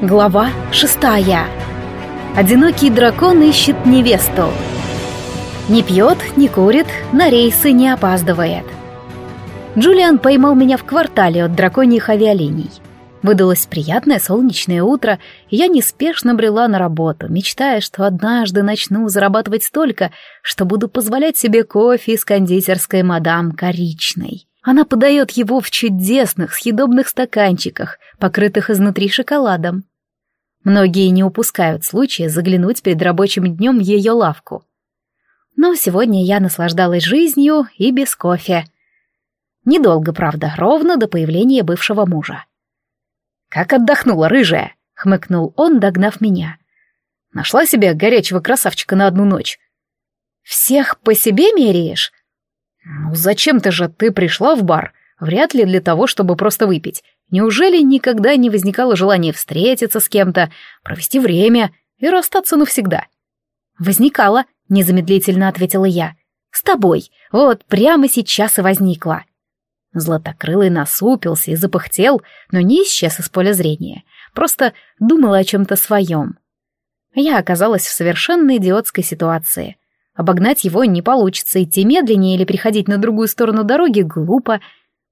Глава шестая. Одинокий дракон ищет невесту. Не пьет, не курит, на рейсы не опаздывает. Джулиан поймал меня в квартале от драконьих авиалиний. Выдалось приятное солнечное утро, и я неспешно брела на работу, мечтая, что однажды начну зарабатывать столько, что буду позволять себе кофе из кондитерской мадам Коричной. Она подает его в чудесных, съедобных стаканчиках, покрытых изнутри шоколадом. Многие не упускают случая заглянуть перед рабочим днем в ее лавку. Но сегодня я наслаждалась жизнью и без кофе. Недолго, правда, ровно до появления бывшего мужа. «Как отдохнула, рыжая!» — хмыкнул он, догнав меня. «Нашла себе горячего красавчика на одну ночь». «Всех по себе меряешь?» «Ну зачем-то же ты пришла в бар? Вряд ли для того, чтобы просто выпить. Неужели никогда не возникало желания встретиться с кем-то, провести время и расстаться навсегда?» «Возникало», — незамедлительно ответила я. «С тобой. Вот прямо сейчас и возникло». Златокрылый насупился и запыхтел, но не исчез из поля зрения. Просто думал о чем-то своем. Я оказалась в совершенно идиотской ситуации. Обогнать его не получится, идти медленнее или переходить на другую сторону дороги глупо.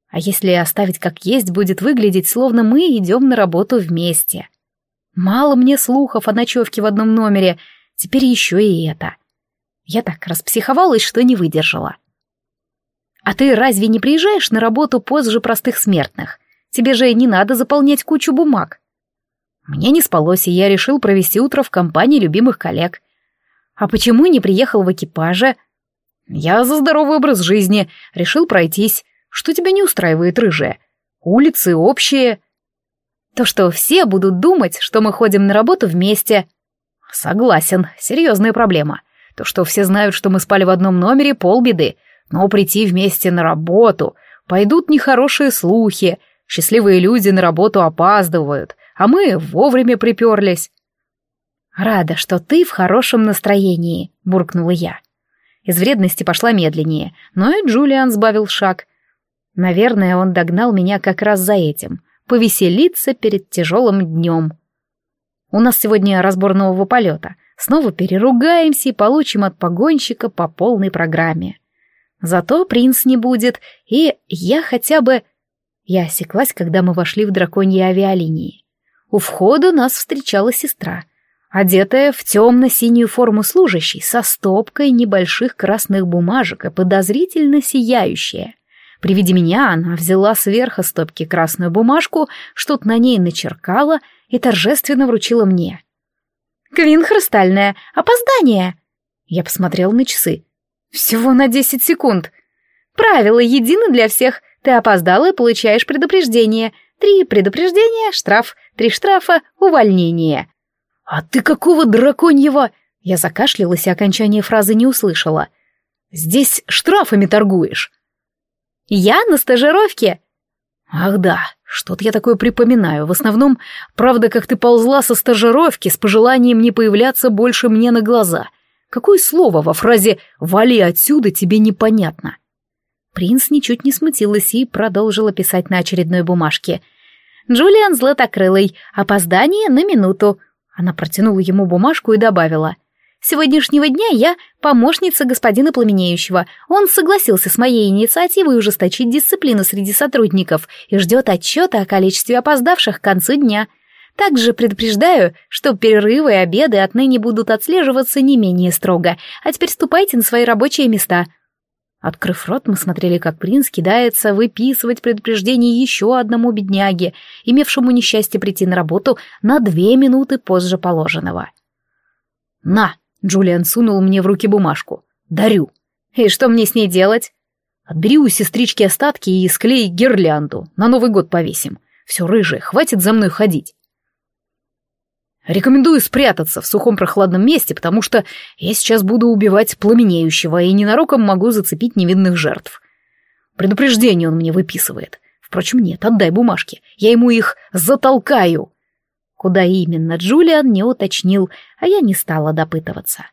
А если оставить как есть, будет выглядеть, словно мы идем на работу вместе. Мало мне слухов о ночевке в одном номере, теперь еще и это. Я так распсиховалась, что не выдержала. А ты разве не приезжаешь на работу позже простых смертных? Тебе же не надо заполнять кучу бумаг. Мне не спалось, и я решил провести утро в компании любимых коллег. А почему не приехал в экипаже? Я за здоровый образ жизни, решил пройтись. Что тебя не устраивает, рыжая? Улицы общие. То, что все будут думать, что мы ходим на работу вместе. Согласен, серьезная проблема. То, что все знают, что мы спали в одном номере, полбеды. Но прийти вместе на работу, пойдут нехорошие слухи, счастливые люди на работу опаздывают, а мы вовремя приперлись. «Рада, что ты в хорошем настроении», — буркнула я. Из вредности пошла медленнее, но и Джулиан сбавил шаг. Наверное, он догнал меня как раз за этим — повеселиться перед тяжелым днем. У нас сегодня разбор нового полета. Снова переругаемся и получим от погонщика по полной программе. Зато принц не будет, и я хотя бы... Я осеклась, когда мы вошли в драконьи авиалинии. У входа нас встречала сестра — одетая в темно-синюю форму служащей, со стопкой небольших красных бумажек и подозрительно сияющая. При виде меня она взяла сверху стопки красную бумажку, что-то на ней начеркала и торжественно вручила мне. «Квин хрустальная, опоздание!» Я посмотрел на часы. «Всего на десять секунд. Правила едины для всех. Ты опоздала и получаешь предупреждение. Три предупреждения, штраф, три штрафа, увольнение. «А ты какого драконьего?» Я закашлялась и окончание фразы не услышала. «Здесь штрафами торгуешь». «Я на стажировке?» «Ах да, что-то я такое припоминаю. В основном, правда, как ты ползла со стажировки с пожеланием не появляться больше мне на глаза. Какое слово во фразе «вали отсюда» тебе непонятно?» Принц ничуть не смутилась и продолжила писать на очередной бумажке. «Джулиан Златокрылый. Опоздание на минуту. Она протянула ему бумажку и добавила. «С сегодняшнего дня я помощница господина Пламенеющего. Он согласился с моей инициативой ужесточить дисциплину среди сотрудников и ждет отчета о количестве опоздавших к концу дня. Также предупреждаю, что перерывы и обеды отныне будут отслеживаться не менее строго. А теперь ступайте на свои рабочие места». Открыв рот, мы смотрели, как принц кидается выписывать предупреждение еще одному бедняге, имевшему несчастье прийти на работу на две минуты позже положенного. «На!» — Джулиан сунул мне в руки бумажку. «Дарю!» «И что мне с ней делать?» «Отбери у сестрички остатки и склей гирлянду. На Новый год повесим. Все, рыжие, хватит за мной ходить». Рекомендую спрятаться в сухом прохладном месте, потому что я сейчас буду убивать пламенеющего и ненароком могу зацепить невинных жертв. Предупреждение он мне выписывает. Впрочем, нет, отдай бумажки, я ему их затолкаю. Куда именно Джулиан не уточнил, а я не стала допытываться.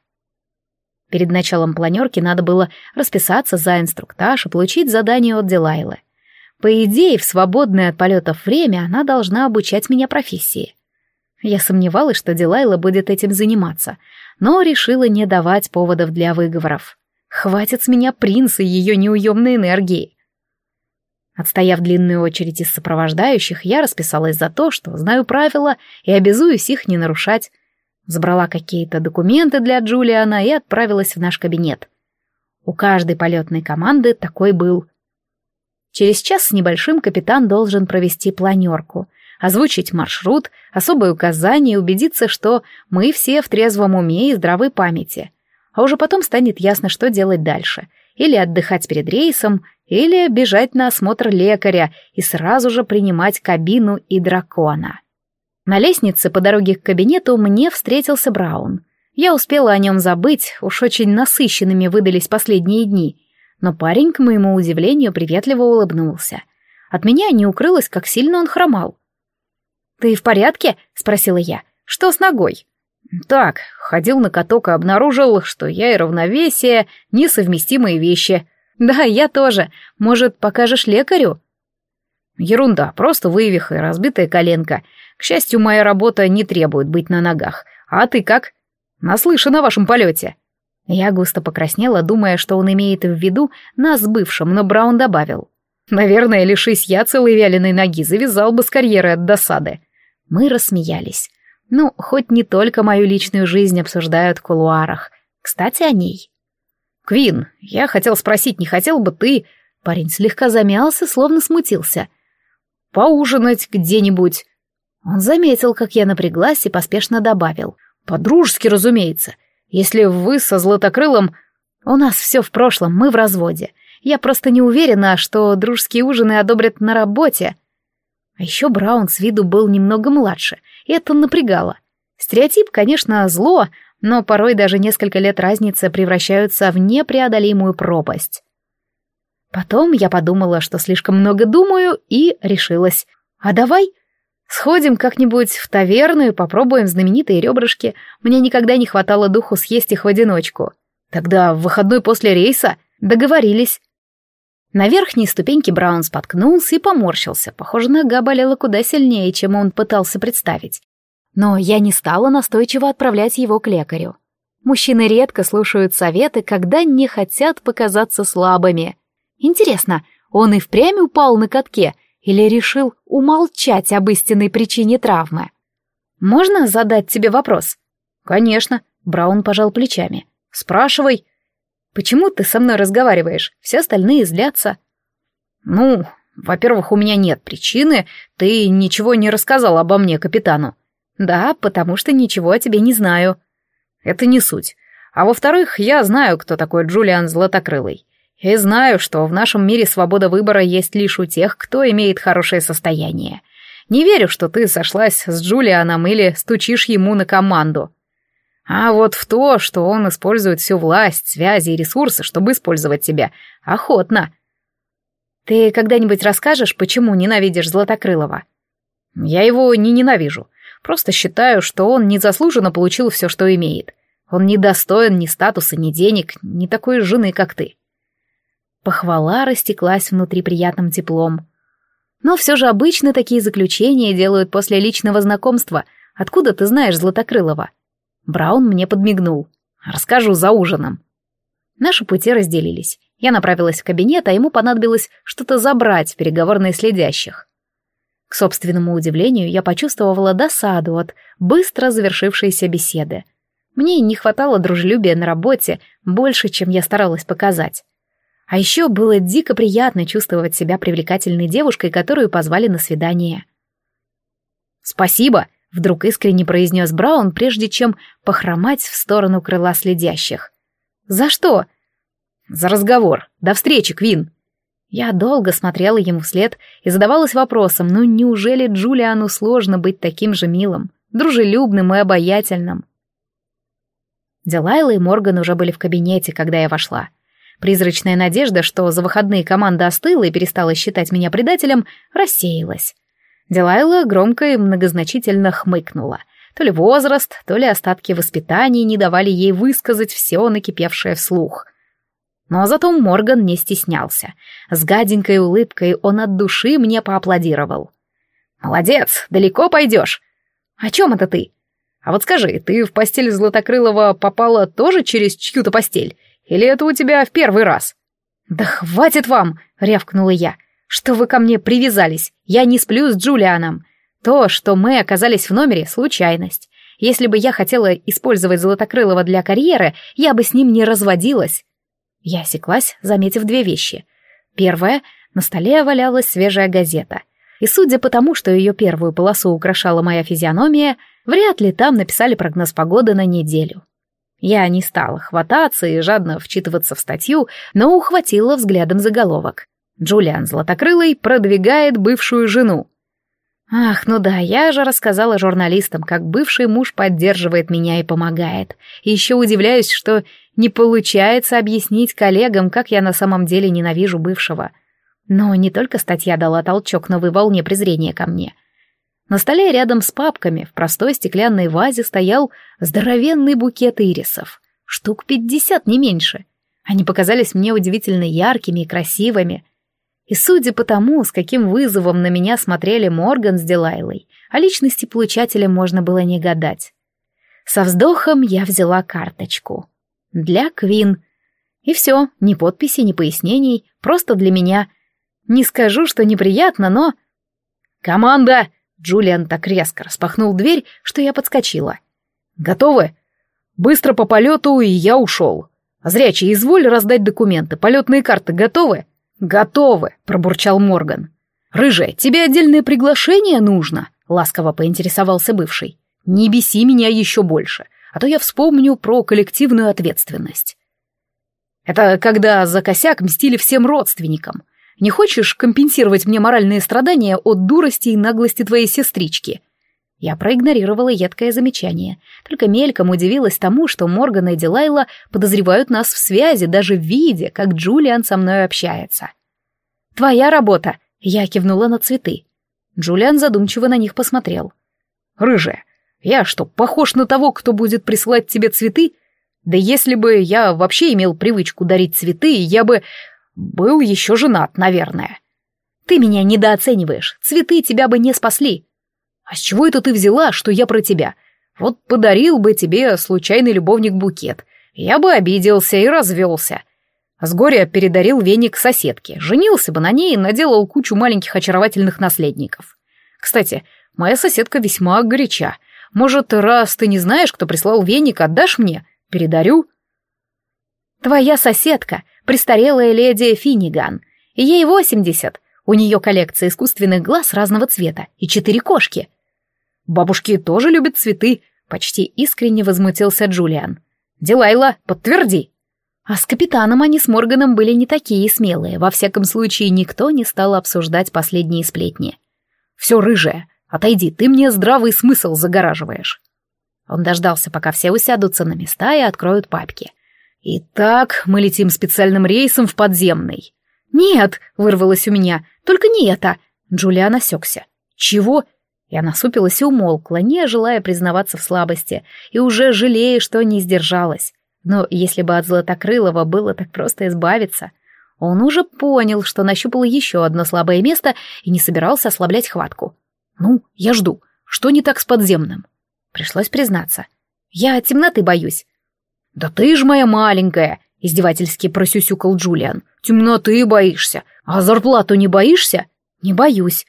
Перед началом планерки надо было расписаться за инструктаж и получить задание от Дилайлы. По идее, в свободное от полетов время она должна обучать меня профессии. Я сомневалась, что Дилайла будет этим заниматься, но решила не давать поводов для выговоров. Хватит с меня принца и ее неуемной энергии. Отстояв длинную очередь из сопровождающих, я расписалась за то, что знаю правила и обязуюсь их не нарушать. Забрала какие-то документы для Джулиана и отправилась в наш кабинет. У каждой полетной команды такой был. Через час с небольшим капитан должен провести планерку, озвучить маршрут, особые указания и убедиться, что мы все в трезвом уме и здравой памяти. А уже потом станет ясно, что делать дальше. Или отдыхать перед рейсом, или бежать на осмотр лекаря и сразу же принимать кабину и дракона. На лестнице по дороге к кабинету мне встретился Браун. Я успела о нем забыть, уж очень насыщенными выдались последние дни, но парень, к моему удивлению, приветливо улыбнулся. От меня не укрылось, как сильно он хромал. «Ты в порядке?» — спросила я. «Что с ногой?» «Так, ходил на каток и обнаружил, что я и равновесие — несовместимые вещи. Да, я тоже. Может, покажешь лекарю?» «Ерунда, просто вывиха и разбитая коленка. К счастью, моя работа не требует быть на ногах. А ты как? Наслышан о вашем полете». Я густо покраснела, думая, что он имеет в виду нас с бывшим, но Браун добавил. «Наверное, лишись я целой вяленой ноги, завязал бы с карьеры от досады». Мы рассмеялись. Ну, хоть не только мою личную жизнь обсуждают в кулуарах. Кстати, о ней. «Квин, я хотел спросить, не хотел бы ты...» Парень слегка замялся, словно смутился. «Поужинать где-нибудь?» Он заметил, как я напряглась и поспешно добавил. «По-дружески, разумеется. Если вы со Златокрылом...» «У нас все в прошлом, мы в разводе. Я просто не уверена, что дружеские ужины одобрят на работе». А еще Браун с виду был немного младше, и это напрягало. Стереотип, конечно, зло, но порой даже несколько лет разницы превращаются в непреодолимую пропасть. Потом я подумала, что слишком много думаю, и решилась. А давай сходим как-нибудь в таверну и попробуем знаменитые ребрышки. Мне никогда не хватало духу съесть их в одиночку. Тогда в выходной после рейса договорились. На верхней ступеньке Браун споткнулся и поморщился. Похоже, нога болела куда сильнее, чем он пытался представить. Но я не стала настойчиво отправлять его к лекарю. Мужчины редко слушают советы, когда не хотят показаться слабыми. Интересно, он и впрямь упал на катке или решил умолчать об истинной причине травмы? «Можно задать тебе вопрос?» «Конечно», — Браун пожал плечами. «Спрашивай». «Почему ты со мной разговариваешь? Все остальные злятся». «Ну, во-первых, у меня нет причины. Ты ничего не рассказал обо мне капитану». «Да, потому что ничего о тебе не знаю». «Это не суть. А во-вторых, я знаю, кто такой Джулиан Златокрылый. И знаю, что в нашем мире свобода выбора есть лишь у тех, кто имеет хорошее состояние. Не верю, что ты сошлась с Джулианом или стучишь ему на команду. А вот в то, что он использует всю власть, связи и ресурсы, чтобы использовать тебя, охотно. Ты когда-нибудь расскажешь, почему ненавидишь Златокрылова? Я его не ненавижу. Просто считаю, что он незаслуженно получил все, что имеет. Он не достоин ни статуса, ни денег, ни такой жены, как ты. Похвала растеклась внутри приятным теплом. Но все же обычно такие заключения делают после личного знакомства. Откуда ты знаешь Златокрылова? Браун мне подмигнул. Расскажу за ужином. Наши пути разделились. Я направилась в кабинет, а ему понадобилось что-то забрать в переговорные следящих. К собственному удивлению, я почувствовала досаду от быстро завершившейся беседы. Мне не хватало дружелюбия на работе больше, чем я старалась показать. А еще было дико приятно чувствовать себя привлекательной девушкой, которую позвали на свидание. «Спасибо», — вдруг искренне произнес Браун, прежде чем похромать в сторону крыла следящих. «За что?» «За разговор. До встречи, Квин». Я долго смотрела ему вслед и задавалась вопросом, ну неужели Джулиану сложно быть таким же милым, дружелюбным и обаятельным? Делайла и Морган уже были в кабинете, когда я вошла. Призрачная надежда, что за выходные команда остыла и перестала считать меня предателем, рассеялась. Дилайла громко и многозначительно хмыкнула. То ли возраст, то ли остатки воспитания не давали ей высказать все накипевшее вслух. Но зато Морган не стеснялся. С гаденькой улыбкой он от души мне поаплодировал. «Молодец, далеко пойдешь!» «О чем это ты?» «А вот скажи, ты в постель Златокрылова попала тоже через чью-то постель? Или это у тебя в первый раз?» «Да хватит вам!» — рявкнула я. «Что вы ко мне привязались? Я не сплю с Джулианом. То, что мы оказались в номере — случайность. Если бы я хотела использовать Золотокрылова для карьеры, я бы с ним не разводилась». Я осеклась, заметив две вещи. Первое — на столе валялась свежая газета. И судя по тому, что ее первую полосу украшала моя физиономия, вряд ли там написали прогноз погоды на неделю. Я не стала хвататься и жадно вчитываться в статью, но ухватила взглядом заголовок. Джулиан Златокрылый продвигает бывшую жену. Ах, ну да, я же рассказала журналистам, как бывший муж поддерживает меня и помогает. И еще удивляюсь, что не получается объяснить коллегам, как я на самом деле ненавижу бывшего. Но не только статья дала толчок новой волне презрения ко мне. На столе рядом с папками в простой стеклянной вазе стоял здоровенный букет ирисов. Штук пятьдесят, не меньше. Они показались мне удивительно яркими и красивыми. И судя по тому, с каким вызовом на меня смотрели Морган с Дилайлой, о личности получателя можно было не гадать. Со вздохом я взяла карточку. Для Квин. И все, ни подписи, ни пояснений, просто для меня. Не скажу, что неприятно, но... «Команда!» Джулиан так резко распахнул дверь, что я подскочила. «Готовы? Быстро по полету, и я ушел. Зрячий, изволь раздать документы. Полетные карты готовы?» «Готовы», — пробурчал Морган. «Рыжая, тебе отдельное приглашение нужно?» — ласково поинтересовался бывший. «Не беси меня еще больше, а то я вспомню про коллективную ответственность». «Это когда за косяк мстили всем родственникам. Не хочешь компенсировать мне моральные страдания от дурости и наглости твоей сестрички?» Я проигнорировала едкое замечание, только мельком удивилась тому, что Морган и Дилайла подозревают нас в связи, даже в виде, как Джулиан со мной общается. «Твоя работа!» — я кивнула на цветы. Джулиан задумчиво на них посмотрел. «Рыжая, я что, похож на того, кто будет присылать тебе цветы? Да если бы я вообще имел привычку дарить цветы, я бы был еще женат, наверное. Ты меня недооцениваешь, цветы тебя бы не спасли. А с чего это ты взяла, что я про тебя? Вот подарил бы тебе случайный любовник букет. Я бы обиделся и развелся. С горя передарил веник соседке, женился бы на ней и наделал кучу маленьких очаровательных наследников. Кстати, моя соседка весьма горяча. Может, раз ты не знаешь, кто прислал веник, отдашь мне? Передарю. Твоя соседка престарелая леди Финиган. Ей восемьдесят. У нее коллекция искусственных глаз разного цвета и четыре кошки. Бабушки тоже любят цветы, почти искренне возмутился Джулиан. Дилайла, подтверди. А с капитаном они с Морганом были не такие смелые, во всяком случае никто не стал обсуждать последние сплетни. «Все рыжее, отойди, ты мне здравый смысл загораживаешь». Он дождался, пока все усядутся на места и откроют папки. «Итак, мы летим специальным рейсом в подземный». «Нет», — вырвалось у меня, — «только не это». Джулиан осекся. «Чего?» Я насупилась и умолкла, не желая признаваться в слабости, и уже жалея, что не сдержалась. Но если бы от Златокрылова было так просто избавиться... Он уже понял, что нащупал еще одно слабое место и не собирался ослаблять хватку. «Ну, я жду. Что не так с подземным?» Пришлось признаться. «Я темноты боюсь. «Да ты ж моя маленькая!» — издевательски просюсюкал Джулиан. «Темноты боишься, а зарплату не боишься?» «Не боюсь».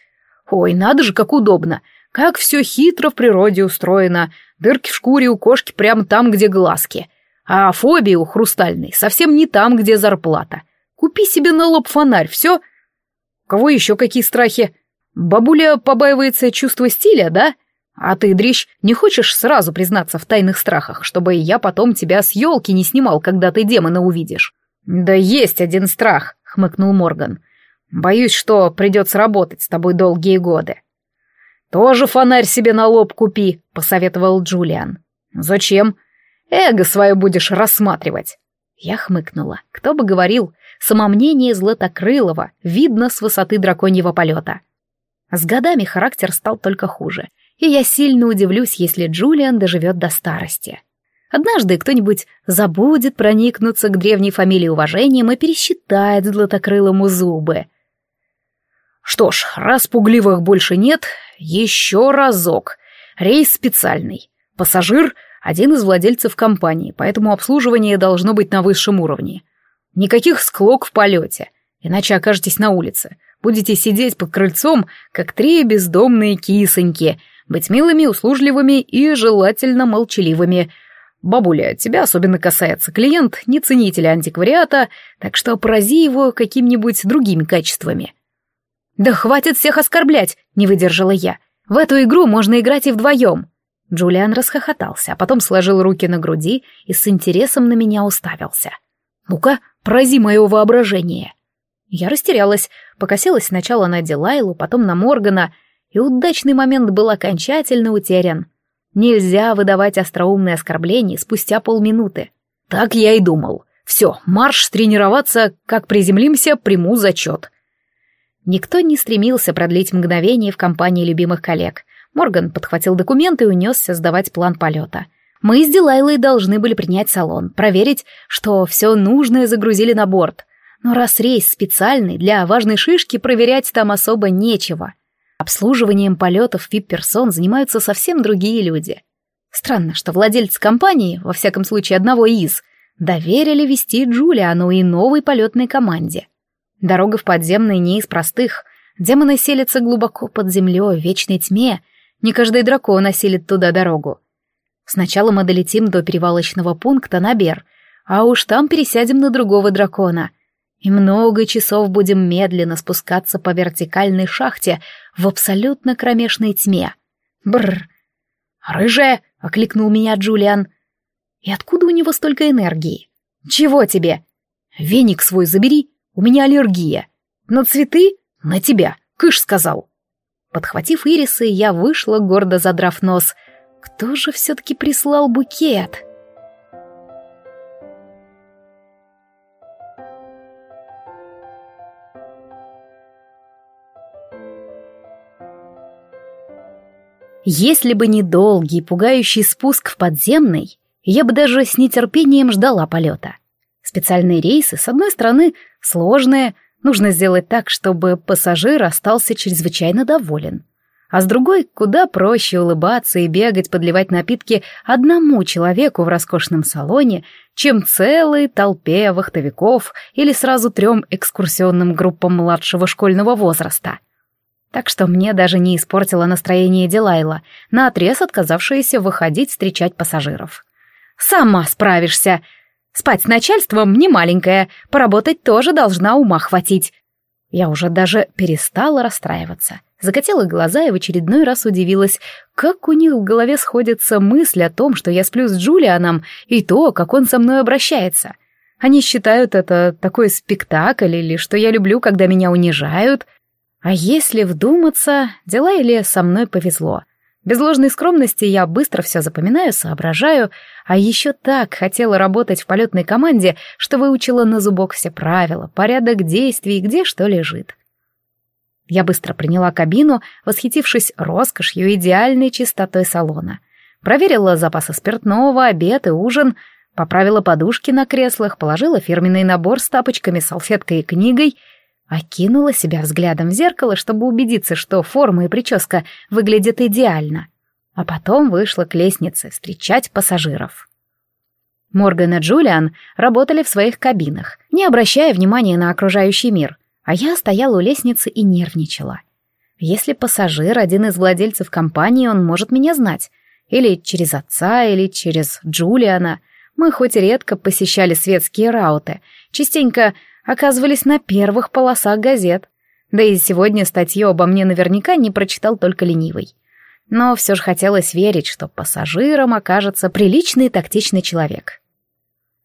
«Ой, надо же, как удобно! Как все хитро в природе устроено. Дырки в шкуре у кошки прямо там, где глазки. А фобия у хрустальной совсем не там, где зарплата. Купи себе на лоб фонарь, все. У кого еще какие страхи? Бабуля побаивается чувства стиля, да? А ты, дрищ, не хочешь сразу признаться в тайных страхах, чтобы я потом тебя с елки не снимал, когда ты демона увидишь? Да есть один страх, хмыкнул Морган. Боюсь, что придется работать с тобой долгие годы. Тоже фонарь себе на лоб купи, посоветовал Джулиан. Зачем? Эго свое будешь рассматривать. Я хмыкнула. Кто бы говорил, самомнение Златокрылова видно с высоты драконьего полета. С годами характер стал только хуже — и я сильно удивлюсь, если Джулиан доживет до старости. Однажды кто-нибудь забудет проникнуться к древней фамилии уважением и пересчитает златокрылому зубы. Что ж, раз пугливых больше нет, еще разок. Рейс специальный. Пассажир — один из владельцев компании, поэтому обслуживание должно быть на высшем уровне. Никаких склок в полете, иначе окажетесь на улице. Будете сидеть под крыльцом, как три бездомные кисоньки, быть милыми, услужливыми и желательно молчаливыми. Бабуля, тебя особенно касается. Клиент не ценитель антиквариата, так что порази его какими-нибудь другими качествами. «Да хватит всех оскорблять!» — не выдержала я. «В эту игру можно играть и вдвоем!» Джулиан расхохотался, а потом сложил руки на груди и с интересом на меня уставился. «Ну-ка, порази мое воображение!» Я растерялась, покосилась сначала на Дилайлу, потом на Моргана, и удачный момент был окончательно утерян. Нельзя выдавать остроумные оскорбления спустя полминуты. Так я и думал. Все, марш тренироваться, как приземлимся, приму зачет. Никто не стремился продлить мгновение в компании любимых коллег. Морган подхватил документы и унесся сдавать план полета. Мы с Дилайлой должны были принять салон, проверить, что все нужное загрузили на борт. Но раз рейс специальный, для важной шишки проверять там особо нечего. Обслуживанием полетов вип-персон занимаются совсем другие люди. Странно, что владельцы компании, во всяком случае одного из, доверили вести Джулиану и новой полетной команде. Дорога в подземный не из простых. Демоны селятся глубоко под землей, в вечной тьме. Не каждый дракон осилит туда дорогу. Сначала мы долетим до перевалочного пункта на Бер, а уж там пересядем на другого дракона. И много часов будем медленно спускаться по вертикальной шахте в абсолютно кромешной тьме. Бррр. «Рыжая!» — окликнул меня Джулиан. «И откуда у него столько энергии?» «Чего тебе?» «Веник свой забери, у меня аллергия. На цветы? На тебя, кыш сказал». Подхватив ирисы, я вышла, гордо задрав нос. «Кто же все-таки прислал букет?» Если бы не долгий, пугающий спуск в подземный, я бы даже с нетерпением ждала полета. Специальные рейсы, с одной стороны, сложные, нужно сделать так, чтобы пассажир остался чрезвычайно доволен. А с другой, куда проще улыбаться и бегать, подливать напитки одному человеку в роскошном салоне, чем целой толпе вахтовиков или сразу трем экскурсионным группам младшего школьного возраста — так что мне даже не испортило настроение Дилайла, наотрез отказавшаяся выходить встречать пассажиров. «Сама справишься. Спать с начальством не маленькая, поработать тоже должна ума хватить». Я уже даже перестала расстраиваться. Закатила глаза и в очередной раз удивилась, как у них в голове сходится мысль о том, что я сплю с Джулианом, и то, как он со мной обращается. Они считают это такой спектакль или что я люблю, когда меня унижают — а если вдуматься, дела или со мной повезло. Без ложной скромности я быстро все запоминаю, соображаю, а еще так хотела работать в полетной команде, что выучила на зубок все правила, порядок действий, где что лежит. Я быстро приняла кабину, восхитившись роскошью идеальной чистотой салона. Проверила запасы спиртного, обед и ужин, поправила подушки на креслах, положила фирменный набор с тапочками, салфеткой и книгой — Окинула себя взглядом в зеркало, чтобы убедиться, что форма и прическа выглядят идеально. А потом вышла к лестнице встречать пассажиров. Морган и Джулиан работали в своих кабинах, не обращая внимания на окружающий мир, а я стояла у лестницы и нервничала. Если пассажир один из владельцев компании, он может меня знать. Или через отца, или через Джулиана. Мы хоть редко посещали светские рауты, частенько оказывались на первых полосах газет. Да и сегодня статью обо мне наверняка не прочитал только ленивый. Но все же хотелось верить, что пассажиром окажется приличный и тактичный человек.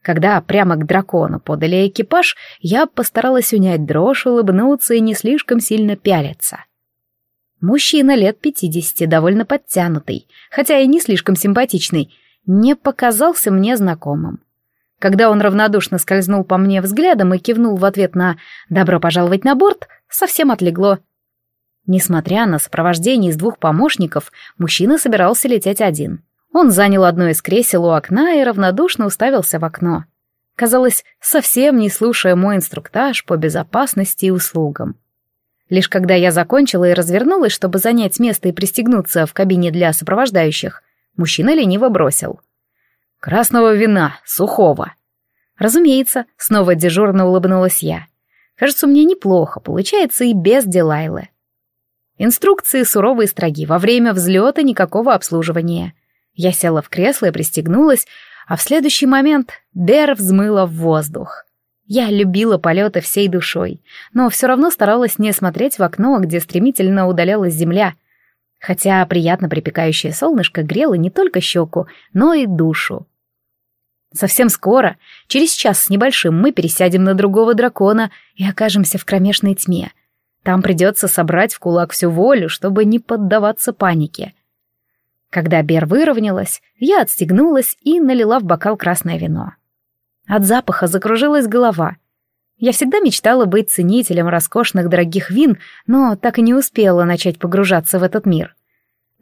Когда прямо к дракону подали экипаж, я постаралась унять дрожь, улыбнуться и не слишком сильно пялиться. Мужчина лет пятидесяти, довольно подтянутый, хотя и не слишком симпатичный, не показался мне знакомым. Когда он равнодушно скользнул по мне взглядом и кивнул в ответ на «добро пожаловать на борт», совсем отлегло. Несмотря на сопровождение из двух помощников, мужчина собирался лететь один. Он занял одно из кресел у окна и равнодушно уставился в окно. Казалось, совсем не слушая мой инструктаж по безопасности и услугам. Лишь когда я закончила и развернулась, чтобы занять место и пристегнуться в кабине для сопровождающих, мужчина лениво бросил. «Красного вина, сухого». «Разумеется», — снова дежурно улыбнулась я. «Кажется, меня неплохо, получается и без Дилайлы». Инструкции суровые строги, во время взлета никакого обслуживания. Я села в кресло и пристегнулась, а в следующий момент Бер взмыла в воздух. Я любила полеты всей душой, но все равно старалась не смотреть в окно, где стремительно удалялась земля. Хотя приятно припекающее солнышко грело не только щеку, но и душу. Совсем скоро, через час с небольшим, мы пересядем на другого дракона и окажемся в кромешной тьме. Там придется собрать в кулак всю волю, чтобы не поддаваться панике. Когда Бер выровнялась, я отстегнулась и налила в бокал красное вино. От запаха закружилась голова. Я всегда мечтала быть ценителем роскошных дорогих вин, но так и не успела начать погружаться в этот мир.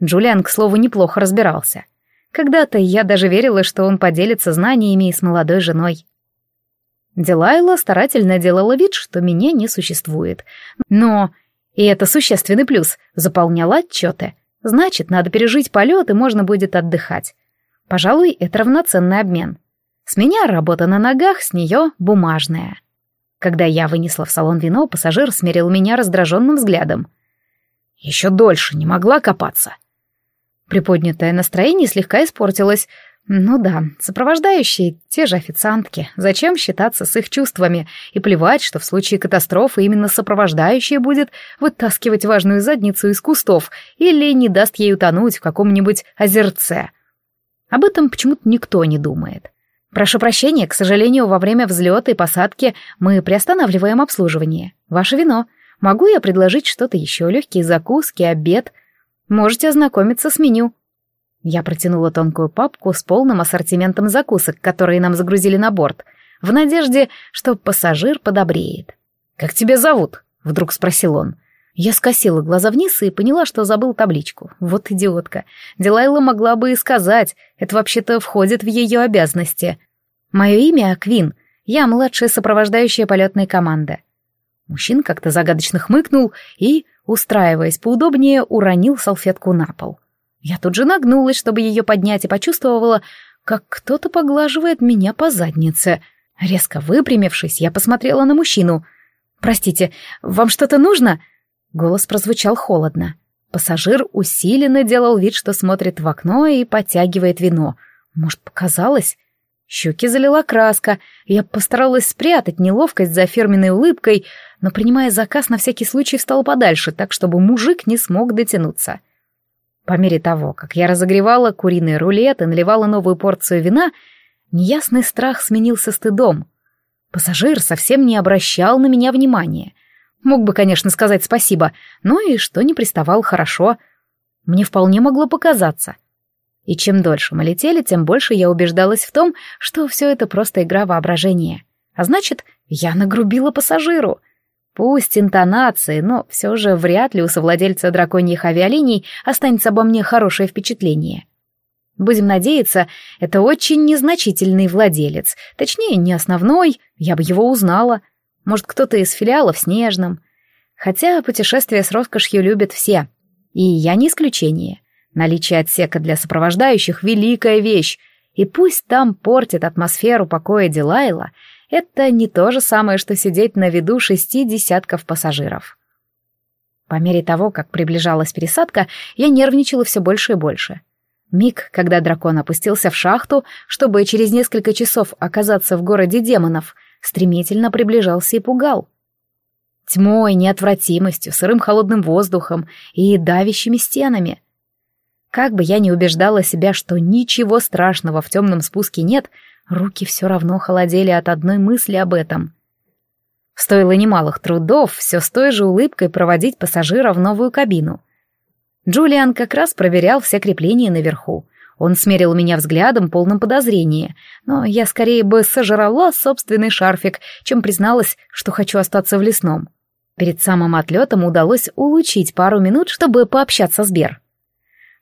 Джулиан, к слову, неплохо разбирался. Когда-то я даже верила, что он поделится знаниями с молодой женой. Дилайла старательно делала вид, что меня не существует. Но, и это существенный плюс, заполняла отчеты. Значит, надо пережить полет, и можно будет отдыхать. Пожалуй, это равноценный обмен. С меня работа на ногах, с нее бумажная. Когда я вынесла в салон вино, пассажир смерил меня раздраженным взглядом. Еще дольше не могла копаться. Приподнятое настроение слегка испортилось. Ну да, сопровождающие, те же официантки. Зачем считаться с их чувствами и плевать, что в случае катастрофы именно сопровождающая будет вытаскивать важную задницу из кустов или не даст ей утонуть в каком-нибудь озерце. Об этом почему-то никто не думает. Прошу прощения, к сожалению, во время взлета и посадки мы приостанавливаем обслуживание. Ваше вино. Могу я предложить что-то еще? Легкие закуски, обед? Можете ознакомиться с меню. Я протянула тонкую папку с полным ассортиментом закусок, которые нам загрузили на борт, в надежде, что пассажир подобреет. «Как тебя зовут?» — вдруг спросил он. Я скосила глаза вниз и поняла, что забыл табличку. Вот идиотка. Дилайла могла бы и сказать, это вообще-то входит в ее обязанности. Мое имя Квин, я младшая сопровождающая полетной команды. Мужчина как-то загадочно хмыкнул и, устраиваясь поудобнее, уронил салфетку на пол. Я тут же нагнулась, чтобы ее поднять, и почувствовала, как кто-то поглаживает меня по заднице. Резко выпрямившись, я посмотрела на мужчину. «Простите, вам что-то нужно?» Голос прозвучал холодно. Пассажир усиленно делал вид, что смотрит в окно и подтягивает вино. Может, показалось? Щеки залила краска. Я постаралась спрятать неловкость за фирменной улыбкой, но, принимая заказ, на всякий случай встала подальше, так, чтобы мужик не смог дотянуться. По мере того, как я разогревала куриный рулет и наливала новую порцию вина, неясный страх сменился стыдом. Пассажир совсем не обращал на меня внимания — Мог бы, конечно, сказать спасибо, но и что не приставал хорошо. Мне вполне могло показаться. И чем дольше мы летели, тем больше я убеждалась в том, что все это просто игра воображения. А значит, я нагрубила пассажиру. Пусть интонации, но все же вряд ли у совладельца драконьих авиалиний останется обо мне хорошее впечатление. Будем надеяться, это очень незначительный владелец, точнее, не основной, я бы его узнала — может, кто-то из филиалов Снежном. Хотя путешествия с роскошью любят все. И я не исключение. Наличие отсека для сопровождающих — великая вещь. И пусть там портит атмосферу покоя Дилайла, это не то же самое, что сидеть на виду шести десятков пассажиров. По мере того, как приближалась пересадка, я нервничала все больше и больше. Миг, когда дракон опустился в шахту, чтобы через несколько часов оказаться в городе демонов — стремительно приближался и пугал. Тьмой, неотвратимостью, сырым холодным воздухом и давящими стенами. Как бы я ни убеждала себя, что ничего страшного в темном спуске нет, руки все равно холодели от одной мысли об этом. Стоило немалых трудов все с той же улыбкой проводить пассажира в новую кабину. Джулиан как раз проверял все крепления наверху, он смерил меня взглядом, полным подозрения, но я скорее бы сожрала собственный шарфик, чем призналась, что хочу остаться в лесном. Перед самым отлетом удалось улучить пару минут, чтобы пообщаться с Бер.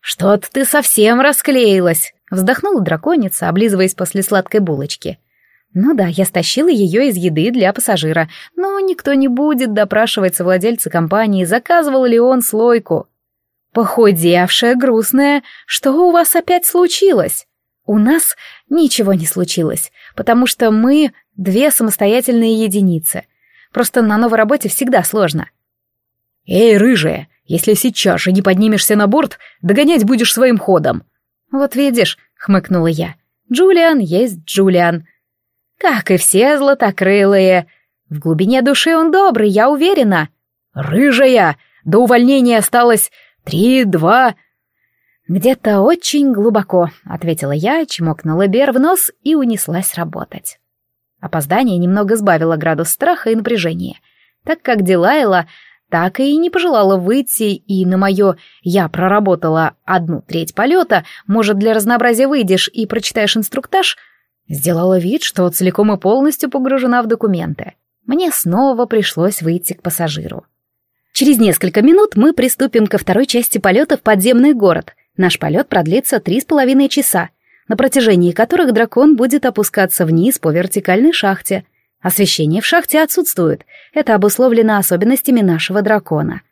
«Что-то ты совсем расклеилась», — вздохнула драконица, облизываясь после сладкой булочки. Ну да, я стащила ее из еды для пассажира, но никто не будет допрашивать совладельца компании, заказывал ли он слойку. Похудевшая, грустная, что у вас опять случилось? У нас ничего не случилось, потому что мы две самостоятельные единицы. Просто на новой работе всегда сложно. Эй, рыжая, если сейчас же не поднимешься на борт, догонять будешь своим ходом. Вот видишь, хмыкнула я. Джулиан есть Джулиан. Как и все златокрылые. В глубине души он добрый, я уверена. Рыжая! До увольнения осталось три, два... «Где-то очень глубоко», — ответила я, чмокнула Бер в нос и унеслась работать. Опоздание немного сбавило градус страха и напряжения, так как Дилайла так и не пожелала выйти, и на мое «я проработала одну треть полета, может, для разнообразия выйдешь и прочитаешь инструктаж», Сделала вид, что целиком и полностью погружена в документы. Мне снова пришлось выйти к пассажиру. Через несколько минут мы приступим ко второй части полета в подземный город. Наш полет продлится три с половиной часа, на протяжении которых дракон будет опускаться вниз по вертикальной шахте. Освещение в шахте отсутствует. Это обусловлено особенностями нашего дракона.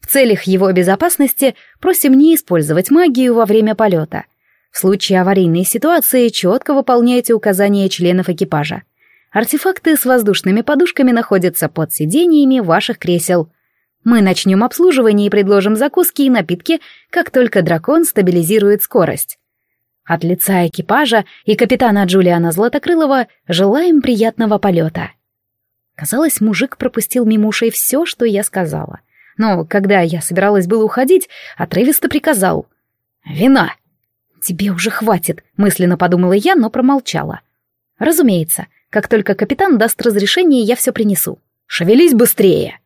В целях его безопасности просим не использовать магию во время полета — в случае аварийной ситуации четко выполняйте указания членов экипажа. Артефакты с воздушными подушками находятся под сидениями ваших кресел. Мы начнем обслуживание и предложим закуски и напитки, как только дракон стабилизирует скорость. От лица экипажа и капитана Джулиана Златокрылова желаем приятного полета. Казалось, мужик пропустил мимо ушей все, что я сказала. Но когда я собиралась было уходить, отрывисто приказал «Вина!» «Тебе уже хватит», — мысленно подумала я, но промолчала. «Разумеется, как только капитан даст разрешение, я все принесу. Шевелись быстрее!»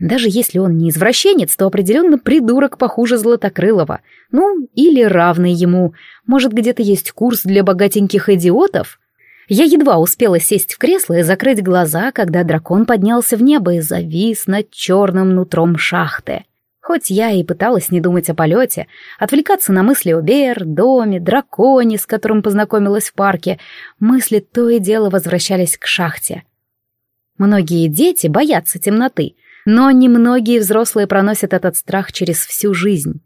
Даже если он не извращенец, то определенно придурок похуже Златокрылова. Ну, или равный ему. Может, где-то есть курс для богатеньких идиотов? Я едва успела сесть в кресло и закрыть глаза, когда дракон поднялся в небо и завис над черным нутром шахты. Хоть я и пыталась не думать о полете, отвлекаться на мысли о Бер, доме, драконе, с которым познакомилась в парке, мысли то и дело возвращались к шахте. Многие дети боятся темноты, но немногие взрослые проносят этот страх через всю жизнь.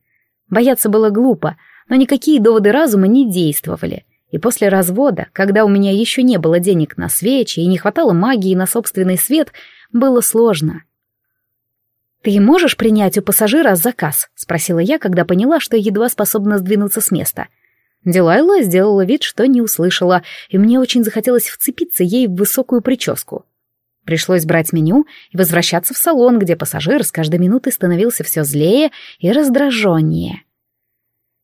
Бояться было глупо, но никакие доводы разума не действовали. И после развода, когда у меня еще не было денег на свечи и не хватало магии на собственный свет, было сложно. «Ты можешь принять у пассажира заказ?» — спросила я, когда поняла, что едва способна сдвинуться с места. Дилайла сделала вид, что не услышала, и мне очень захотелось вцепиться ей в высокую прическу. Пришлось брать меню и возвращаться в салон, где пассажир с каждой минутой становился все злее и раздраженнее.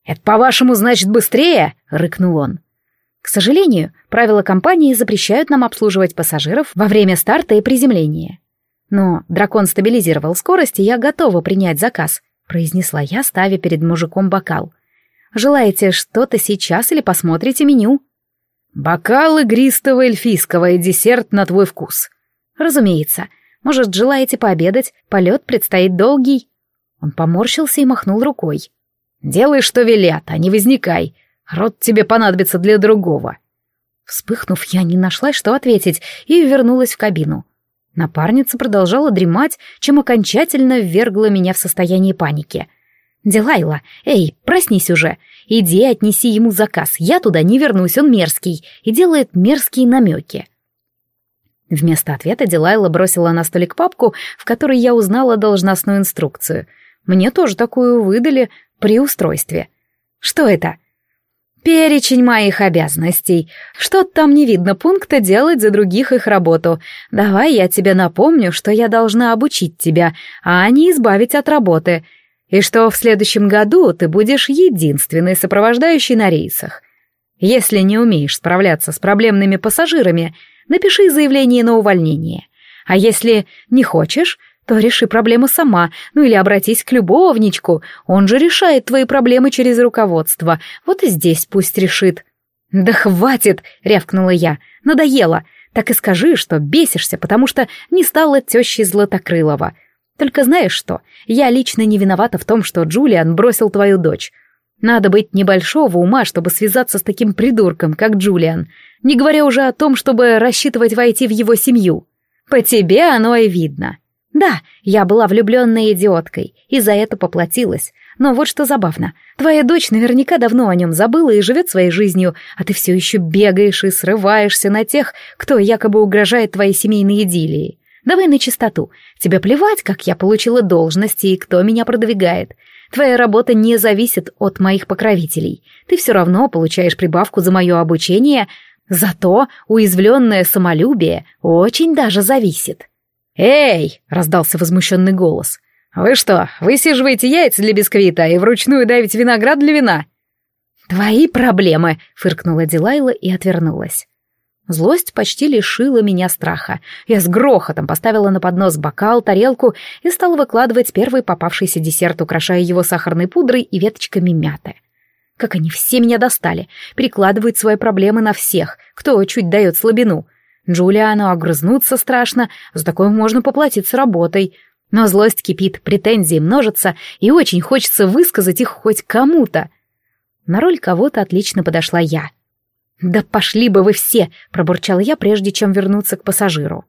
«Это, по-вашему, значит быстрее?» — рыкнул он. К сожалению, правила компании запрещают нам обслуживать пассажиров во время старта и приземления. Но дракон стабилизировал скорость, и я готова принять заказ, произнесла я, ставя перед мужиком бокал. Желаете что-то сейчас или посмотрите меню? Бокал игристого эльфийского и десерт на твой вкус. Разумеется. Может, желаете пообедать? Полет предстоит долгий. Он поморщился и махнул рукой. Делай, что велят, а не возникай. Рот тебе понадобится для другого. Вспыхнув, я не нашла, что ответить, и вернулась в кабину. Напарница продолжала дремать, чем окончательно ввергла меня в состояние паники. «Дилайла, эй, проснись уже! Иди отнеси ему заказ, я туда не вернусь, он мерзкий, и делает мерзкие намеки». Вместо ответа Дилайла бросила на столик папку, в которой я узнала должностную инструкцию. Мне тоже такую выдали при устройстве. «Что это?» Перечень моих обязанностей. Что-то там не видно пункта делать за других их работу. Давай я тебе напомню, что я должна обучить тебя, а не избавить от работы. И что в следующем году ты будешь единственной сопровождающей на рейсах. Если не умеешь справляться с проблемными пассажирами, напиши заявление на увольнение. А если не хочешь, то реши проблему сама, ну или обратись к любовничку, он же решает твои проблемы через руководство, вот и здесь пусть решит». «Да хватит!» — рявкнула я. «Надоело. Так и скажи, что бесишься, потому что не стала тещей Златокрылова. Только знаешь что, я лично не виновата в том, что Джулиан бросил твою дочь. Надо быть небольшого ума, чтобы связаться с таким придурком, как Джулиан. Не говоря уже о том, чтобы рассчитывать войти в его семью. По тебе оно и видно. Да, я была влюбленной идиоткой, и за это поплатилась. Но вот что забавно. Твоя дочь наверняка давно о нем забыла и живет своей жизнью, а ты все еще бегаешь и срываешься на тех, кто якобы угрожает твоей семейной идиллии. Давай на чистоту. Тебе плевать, как я получила должности и кто меня продвигает. Твоя работа не зависит от моих покровителей. Ты все равно получаешь прибавку за мое обучение, зато уязвленное самолюбие очень даже зависит. «Эй!» — раздался возмущенный голос. «Вы что, высиживаете яйца для бисквита и вручную давите виноград для вина?» «Твои проблемы!» — фыркнула Дилайла и отвернулась. Злость почти лишила меня страха. Я с грохотом поставила на поднос бокал, тарелку и стала выкладывать первый попавшийся десерт, украшая его сахарной пудрой и веточками мяты. Как они все меня достали, перекладывают свои проблемы на всех, кто чуть дает слабину. Джулиану огрызнуться страшно, за такое можно поплатиться работой. Но злость кипит, претензии множатся, и очень хочется высказать их хоть кому-то. На роль кого-то отлично подошла я — «Да пошли бы вы все!» — пробурчал я, прежде чем вернуться к пассажиру.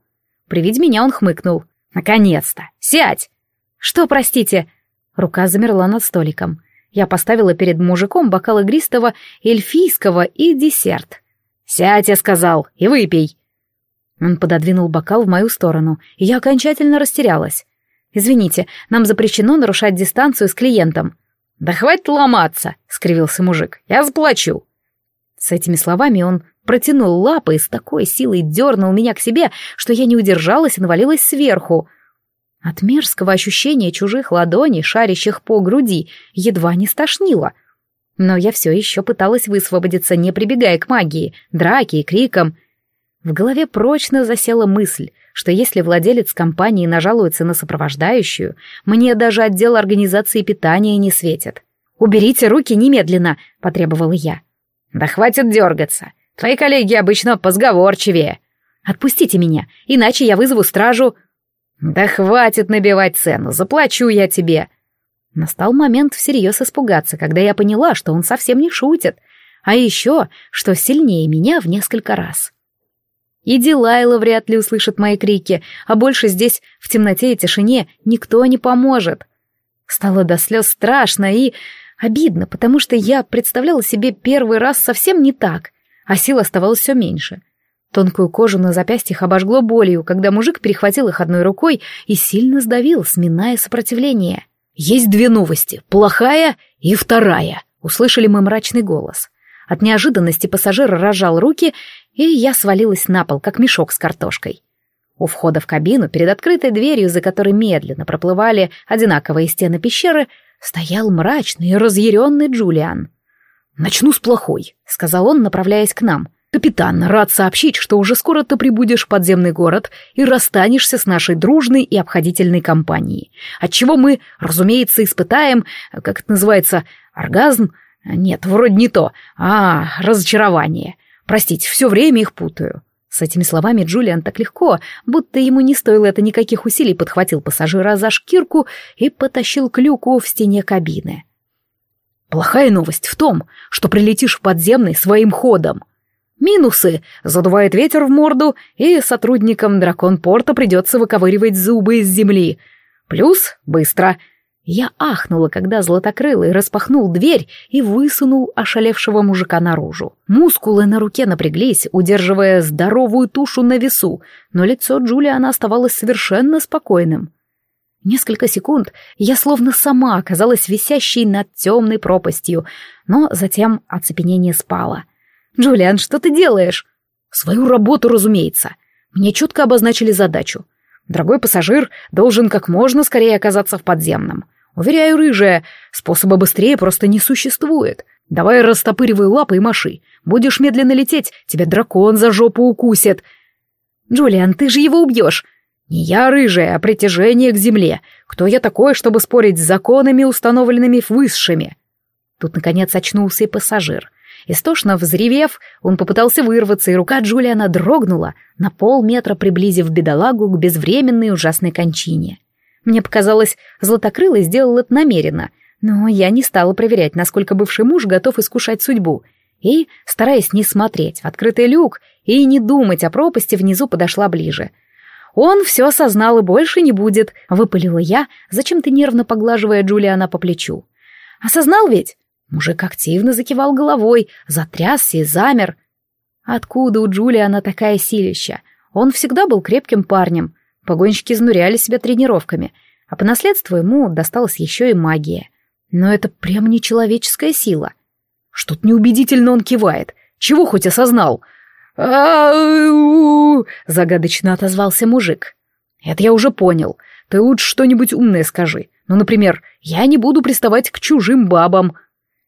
При виде меня он хмыкнул. «Наконец-то! Сядь!» «Что, простите?» Рука замерла над столиком. Я поставила перед мужиком бокал игристого, эльфийского и десерт. «Сядь, я сказал, и выпей!» Он пододвинул бокал в мою сторону, и я окончательно растерялась. «Извините, нам запрещено нарушать дистанцию с клиентом». «Да хватит ломаться!» — скривился мужик. «Я заплачу!» С этими словами он протянул лапы и с такой силой дернул меня к себе, что я не удержалась и навалилась сверху. От мерзкого ощущения чужих ладоней, шарящих по груди, едва не стошнило. Но я все еще пыталась высвободиться, не прибегая к магии, драке и крикам. В голове прочно засела мысль, что если владелец компании нажалуется на сопровождающую, мне даже отдел организации питания не светит. «Уберите руки немедленно», — потребовала я. «Да хватит дергаться. Твои коллеги обычно позговорчивее. Отпустите меня, иначе я вызову стражу». «Да хватит набивать цену, заплачу я тебе». Настал момент всерьез испугаться, когда я поняла, что он совсем не шутит, а еще, что сильнее меня в несколько раз. И Дилайла вряд ли услышит мои крики, а больше здесь, в темноте и тишине, никто не поможет. Стало до слез страшно и Обидно, потому что я представляла себе первый раз совсем не так, а сил оставалось все меньше. Тонкую кожу на запястьях обожгло болью, когда мужик перехватил их одной рукой и сильно сдавил, сминая сопротивление. «Есть две новости, плохая и вторая», — услышали мы мрачный голос. От неожиданности пассажир разжал руки, и я свалилась на пол, как мешок с картошкой. У входа в кабину, перед открытой дверью, за которой медленно проплывали одинаковые стены пещеры, стоял мрачный и разъяренный Джулиан. «Начну с плохой», — сказал он, направляясь к нам. «Капитан, рад сообщить, что уже скоро ты прибудешь в подземный город и расстанешься с нашей дружной и обходительной компанией, отчего мы, разумеется, испытаем, как это называется, оргазм? Нет, вроде не то, а разочарование. Простите, все время их путаю. С этими словами Джулиан так легко, будто ему не стоило это никаких усилий, подхватил пассажира за шкирку и потащил к люку в стене кабины. «Плохая новость в том, что прилетишь в подземный своим ходом. Минусы — задувает ветер в морду, и сотрудникам дракон-порта придется выковыривать зубы из земли. Плюс — быстро — я ахнула, когда Златокрылый распахнул дверь и высунул ошалевшего мужика наружу. Мускулы на руке напряглись, удерживая здоровую тушу на весу, но лицо Джулиана оставалось совершенно спокойным. Несколько секунд я словно сама оказалась висящей над темной пропастью, но затем оцепенение спало. «Джулиан, что ты делаешь?» «Свою работу, разумеется. Мне четко обозначили задачу. Дорогой пассажир должен как можно скорее оказаться в подземном. Уверяю, рыжая, способа быстрее просто не существует. Давай растопыривай лапы и маши. Будешь медленно лететь, тебя дракон за жопу укусит. Джулиан, ты же его убьешь. Не я рыжая, а притяжение к земле. Кто я такой, чтобы спорить с законами, установленными высшими? Тут, наконец, очнулся и пассажир. Истошно взревев, он попытался вырваться, и рука Джулиана дрогнула, на полметра приблизив бедолагу к безвременной ужасной кончине. Мне показалось, Златокрылый сделал это намеренно, но я не стала проверять, насколько бывший муж готов искушать судьбу. и, стараясь не смотреть в открытый люк и не думать о пропасти, внизу подошла ближе. «Он все осознал и больше не будет», — выпалила я, зачем-то нервно поглаживая Джулиана по плечу. «Осознал ведь?» Мужик активно закивал головой, затрясся и замер. Откуда у Джулиана такая силища? Он всегда был крепким парнем. Погонщики изнуряли себя тренировками, а по наследству ему досталась еще и магия. Но это прям нечеловеческая сила. Что-то неубедительно он кивает. Чего хоть осознал? «Ау!» — загадочно отозвался мужик. «Это я уже понял. Ты лучше что-нибудь умное скажи. Ну, например, я не буду приставать к чужим бабам».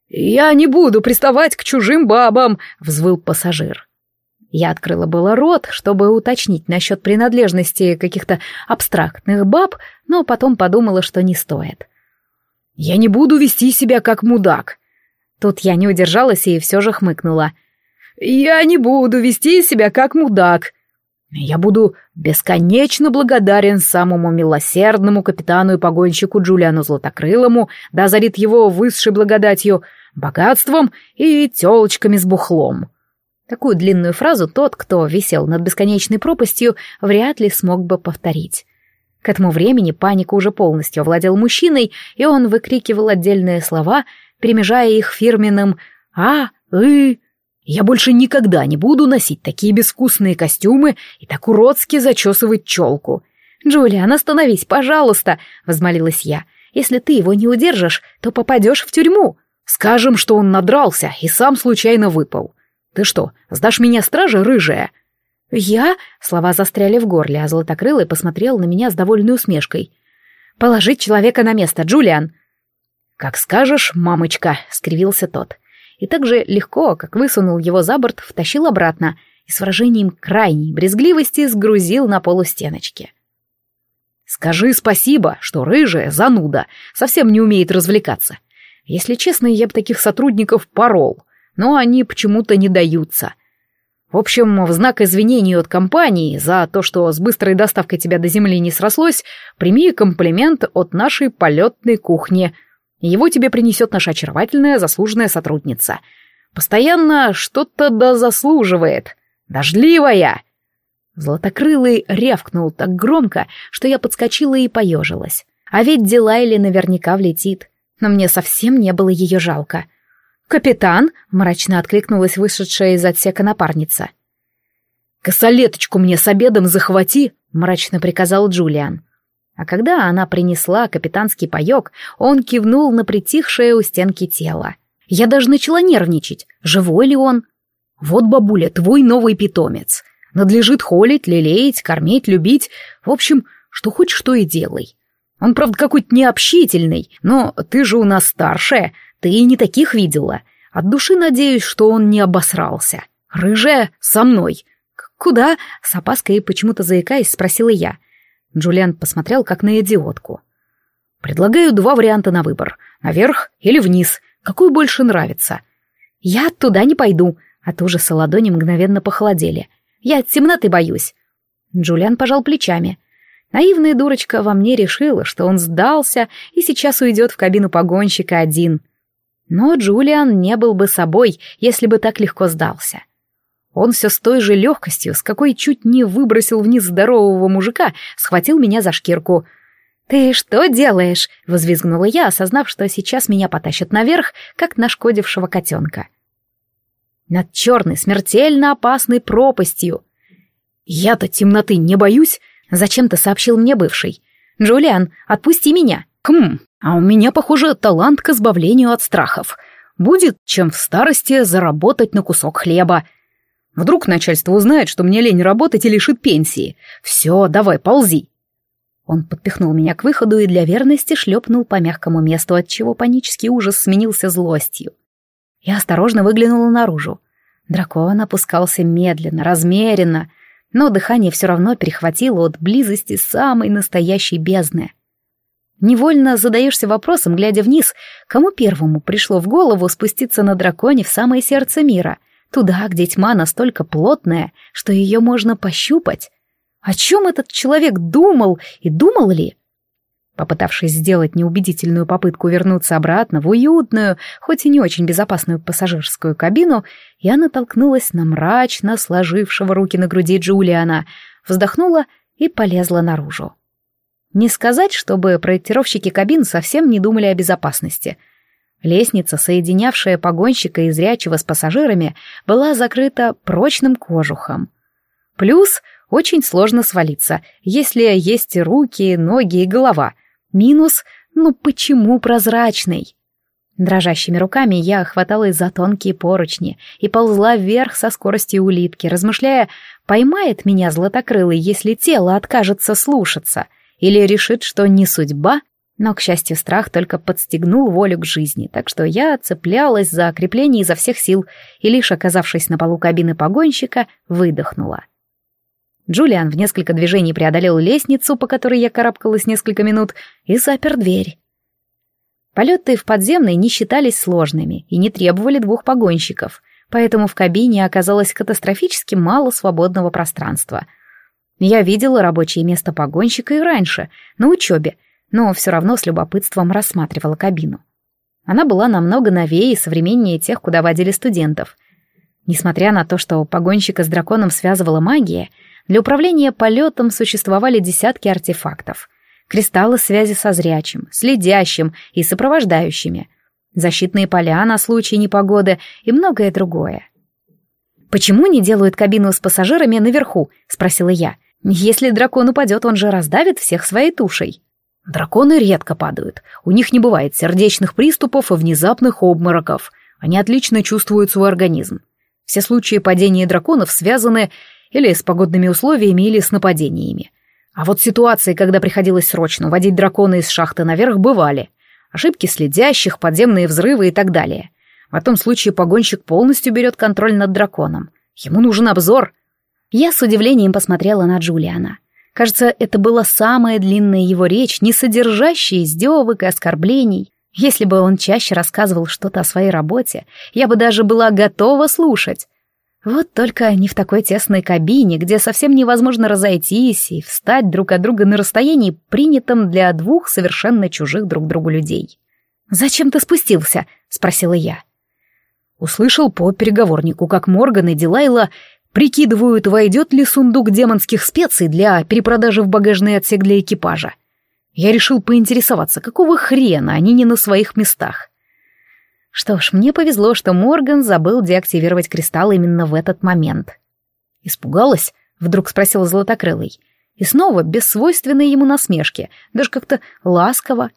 «Я не буду приставать к чужим бабам!» — взвыл пассажир. Я открыла было рот, чтобы уточнить насчет принадлежности каких-то абстрактных баб, но потом подумала, что не стоит. «Я не буду вести себя как мудак!» Тут я не удержалась и все же хмыкнула. «Я не буду вести себя как мудак!» Я буду бесконечно благодарен самому милосердному капитану и погонщику Джулиану Златокрылому, да озарит его высшей благодатью, богатством и телочками с бухлом. Такую длинную фразу тот, кто висел над бесконечной пропастью, вряд ли смог бы повторить. К этому времени паника уже полностью овладел мужчиной, и он выкрикивал отдельные слова, перемежая их фирменным «а», «ы», я больше никогда не буду носить такие безвкусные костюмы и так уродски зачесывать челку. «Джулиан, остановись, пожалуйста!» — возмолилась я. «Если ты его не удержишь, то попадешь в тюрьму. Скажем, что он надрался и сам случайно выпал. Ты что, сдашь меня стража, рыжая?» «Я?» — слова застряли в горле, а Златокрылый посмотрел на меня с довольной усмешкой. «Положить человека на место, Джулиан!» «Как скажешь, мамочка!» — скривился тот и так же легко, как высунул его за борт, втащил обратно и с выражением крайней брезгливости сгрузил на полу стеночки. «Скажи спасибо, что рыжая зануда совсем не умеет развлекаться. Если честно, я бы таких сотрудников порол, но они почему-то не даются. В общем, в знак извинений от компании за то, что с быстрой доставкой тебя до земли не срослось, прими комплимент от нашей полетной кухни — его тебе принесет наша очаровательная заслуженная сотрудница. Постоянно что-то да заслуживает. Дождливая!» Златокрылый рявкнул так громко, что я подскочила и поежилась. А ведь Дилайли наверняка влетит. Но мне совсем не было ее жалко. «Капитан!» — мрачно откликнулась вышедшая из отсека напарница. «Косолеточку мне с обедом захвати!» — мрачно приказал Джулиан. А когда она принесла капитанский паёк, он кивнул на притихшее у стенки тело. Я даже начала нервничать, живой ли он. Вот, бабуля, твой новый питомец. Надлежит холить, лелеять, кормить, любить. В общем, что хочешь, то и делай. Он, правда, какой-то необщительный, но ты же у нас старшая, ты и не таких видела. От души надеюсь, что он не обосрался. Рыжая, со мной. Куда? С опаской и почему-то заикаясь, спросила я. Джулиан посмотрел как на идиотку. «Предлагаю два варианта на выбор. Наверх или вниз. Какой больше нравится?» «Я туда не пойду», — от ужаса ладони мгновенно похолодели. «Я от темноты боюсь». Джулиан пожал плечами. Наивная дурочка во мне решила, что он сдался и сейчас уйдет в кабину погонщика один. Но Джулиан не был бы собой, если бы так легко сдался. Он все с той же легкостью, с какой чуть не выбросил вниз здорового мужика, схватил меня за шкирку. «Ты что делаешь?» — возвизгнула я, осознав, что сейчас меня потащат наверх, как нашкодившего котенка. Над черной, смертельно опасной пропастью. «Я-то темноты не боюсь», — зачем-то сообщил мне бывший. «Джулиан, отпусти меня». «Хм, а у меня, похоже, талант к избавлению от страхов. Будет чем в старости заработать на кусок хлеба», Вдруг начальство узнает, что мне лень работать и лишит пенсии. Все, давай, ползи. Он подпихнул меня к выходу и для верности шлепнул по мягкому месту, отчего панический ужас сменился злостью. Я осторожно выглянула наружу. Дракон опускался медленно, размеренно, но дыхание все равно перехватило от близости самой настоящей бездны. Невольно задаешься вопросом, глядя вниз, кому первому пришло в голову спуститься на драконе в самое сердце мира — Туда, где тьма настолько плотная, что ее можно пощупать. О чем этот человек думал и думал ли? Попытавшись сделать неубедительную попытку вернуться обратно в уютную, хоть и не очень безопасную пассажирскую кабину, я натолкнулась на мрачно сложившего руки на груди Джулиана, вздохнула и полезла наружу. Не сказать, чтобы проектировщики кабин совсем не думали о безопасности. Лестница, соединявшая погонщика и зрячего с пассажирами, была закрыта прочным кожухом. Плюс очень сложно свалиться, если есть руки, ноги и голова — Минус, ну почему прозрачный? Дрожащими руками я хваталась за тонкие поручни и ползла вверх со скоростью улитки, размышляя, поймает меня златокрылый, если тело откажется слушаться, или решит, что не судьба, но, к счастью, страх только подстегнул волю к жизни, так что я цеплялась за крепление изо всех сил и, лишь оказавшись на полу кабины погонщика, выдохнула. Джулиан в несколько движений преодолел лестницу, по которой я карабкалась несколько минут, и запер дверь. Полеты в подземной не считались сложными и не требовали двух погонщиков, поэтому в кабине оказалось катастрофически мало свободного пространства. Я видела рабочее место погонщика и раньше, на учебе, но все равно с любопытством рассматривала кабину. Она была намного новее и современнее тех, куда водили студентов. Несмотря на то, что погонщика с драконом связывала магия, для управления полетом существовали десятки артефактов. Кристаллы связи со зрячим, следящим и сопровождающими. Защитные поля на случай непогоды и многое другое. «Почему не делают кабину с пассажирами наверху?» — спросила я. «Если дракон упадет, он же раздавит всех своей тушей». Драконы редко падают. У них не бывает сердечных приступов и внезапных обмороков. Они отлично чувствуют свой организм. Все случаи падения драконов связаны или с погодными условиями, или с нападениями. А вот ситуации, когда приходилось срочно уводить дракона из шахты наверх, бывали. Ошибки следящих, подземные взрывы и так далее. В этом случае погонщик полностью берет контроль над драконом. Ему нужен обзор. Я с удивлением посмотрела на Джулиана. Кажется, это была самая длинная его речь, не содержащая издевок и оскорблений. Если бы он чаще рассказывал что-то о своей работе, я бы даже была готова слушать. Вот только не в такой тесной кабине, где совсем невозможно разойтись и встать друг от друга на расстоянии, принятом для двух совершенно чужих друг другу людей. «Зачем ты спустился?» — спросила я. Услышал по переговорнику, как Морган и Дилайла прикидывают, войдет ли сундук демонских специй для перепродажи в багажный отсек для экипажа. Я решил поинтересоваться, какого хрена они не на своих местах. Что ж, мне повезло, что Морган забыл деактивировать кристалл именно в этот момент. «Испугалась?» — вдруг спросил Златокрылый. И снова, без свойственной ему насмешки, даже как-то ласково.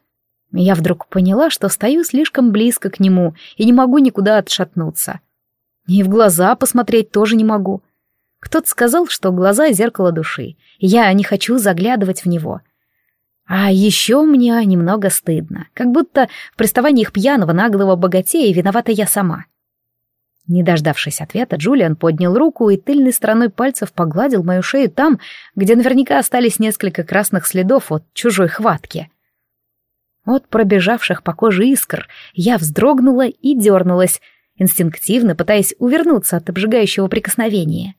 Я вдруг поняла, что стою слишком близко к нему и не могу никуда отшатнуться. И в глаза посмотреть тоже не могу. Кто-то сказал, что глаза — зеркало души, я не хочу заглядывать в него — а еще мне немного стыдно, как будто в приставаниях пьяного наглого богатея виновата я сама. Не дождавшись ответа, Джулиан поднял руку и тыльной стороной пальцев погладил мою шею там, где наверняка остались несколько красных следов от чужой хватки. От пробежавших по коже искр я вздрогнула и дернулась, инстинктивно пытаясь увернуться от обжигающего прикосновения.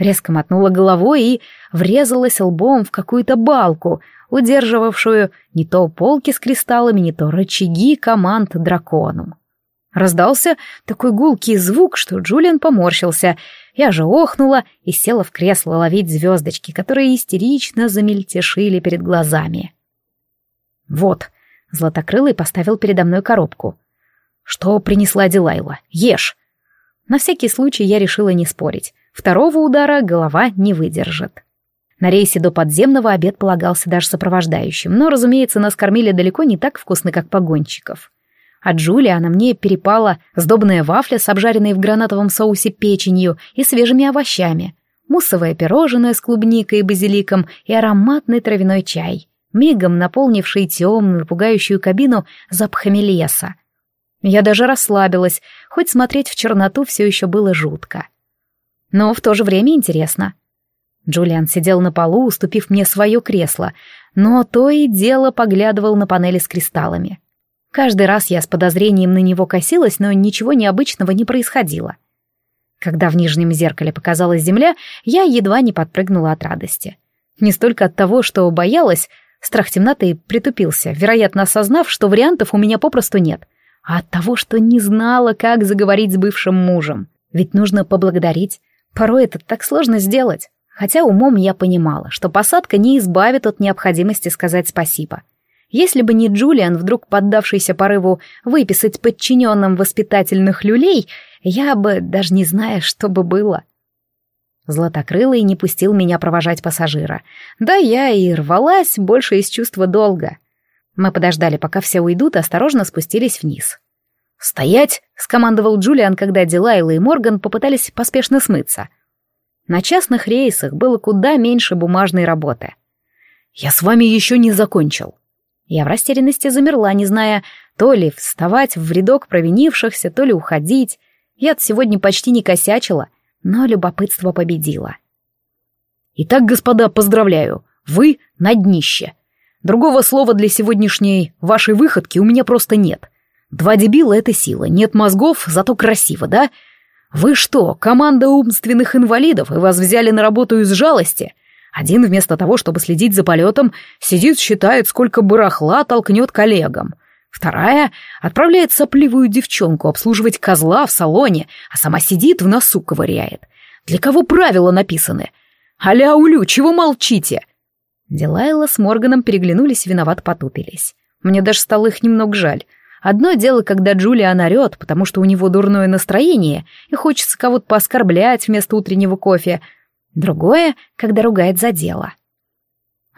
Резко мотнула головой и врезалась лбом в какую-то балку, удерживавшую не то полки с кристаллами, не то рычаги команд драконом. Раздался такой гулкий звук, что Джулиан поморщился. Я же охнула и села в кресло ловить звездочки, которые истерично замельтешили перед глазами. «Вот», — Златокрылый поставил передо мной коробку. «Что принесла Дилайла? Ешь!» На всякий случай я решила не спорить. Второго удара голова не выдержит. На рейсе до подземного обед полагался даже сопровождающим, но, разумеется, нас кормили далеко не так вкусно, как погонщиков. От Джулиана мне перепала сдобная вафля с обжаренной в гранатовом соусе печенью и свежими овощами, муссовое пирожное с клубникой и базиликом и ароматный травяной чай, мигом наполнивший темную, пугающую кабину запахами леса. Я даже расслабилась, хоть смотреть в черноту все еще было жутко. Но в то же время интересно. Джулиан сидел на полу, уступив мне свое кресло, но то и дело поглядывал на панели с кристаллами. Каждый раз я с подозрением на него косилась, но ничего необычного не происходило. Когда в нижнем зеркале показалась земля, я едва не подпрыгнула от радости. Не столько от того, что боялась, Страх темноты притупился, вероятно, осознав, что вариантов у меня попросту нет. А от того, что не знала, как заговорить с бывшим мужем. Ведь нужно поблагодарить. Порой это так сложно сделать. Хотя умом я понимала, что посадка не избавит от необходимости сказать спасибо. Если бы не Джулиан, вдруг поддавшийся порыву выписать подчиненным воспитательных люлей, я бы, даже не зная, что бы было. Златокрылый не пустил меня провожать пассажира. Да я и рвалась больше из чувства долга. Мы подождали, пока все уйдут, и осторожно спустились вниз. «Стоять!» — скомандовал Джулиан, когда Дилайла и Морган попытались поспешно смыться. На частных рейсах было куда меньше бумажной работы. «Я с вами еще не закончил». Я в растерянности замерла, не зная, то ли вставать в рядок провинившихся, то ли уходить. Я сегодня почти не косячила, но любопытство победило. «Итак, господа, поздравляю, вы на днище. Другого слова для сегодняшней вашей выходки у меня просто нет. Два дебила — это сила, нет мозгов, зато красиво, да? Вы что, команда умственных инвалидов, и вас взяли на работу из жалости?» Один вместо того, чтобы следить за полетом, сидит, считает, сколько барахла толкнет коллегам. Вторая отправляет сопливую девчонку обслуживать козла в салоне, а сама сидит в носу ковыряет. Для кого правила написаны? Аля улю, чего молчите? Дилайла с Морганом переглянулись и виноват потупились. Мне даже стало их немного жаль. Одно дело, когда Джулиан орет, потому что у него дурное настроение, и хочется кого-то пооскорблять вместо утреннего кофе — Другое, когда ругает за дело.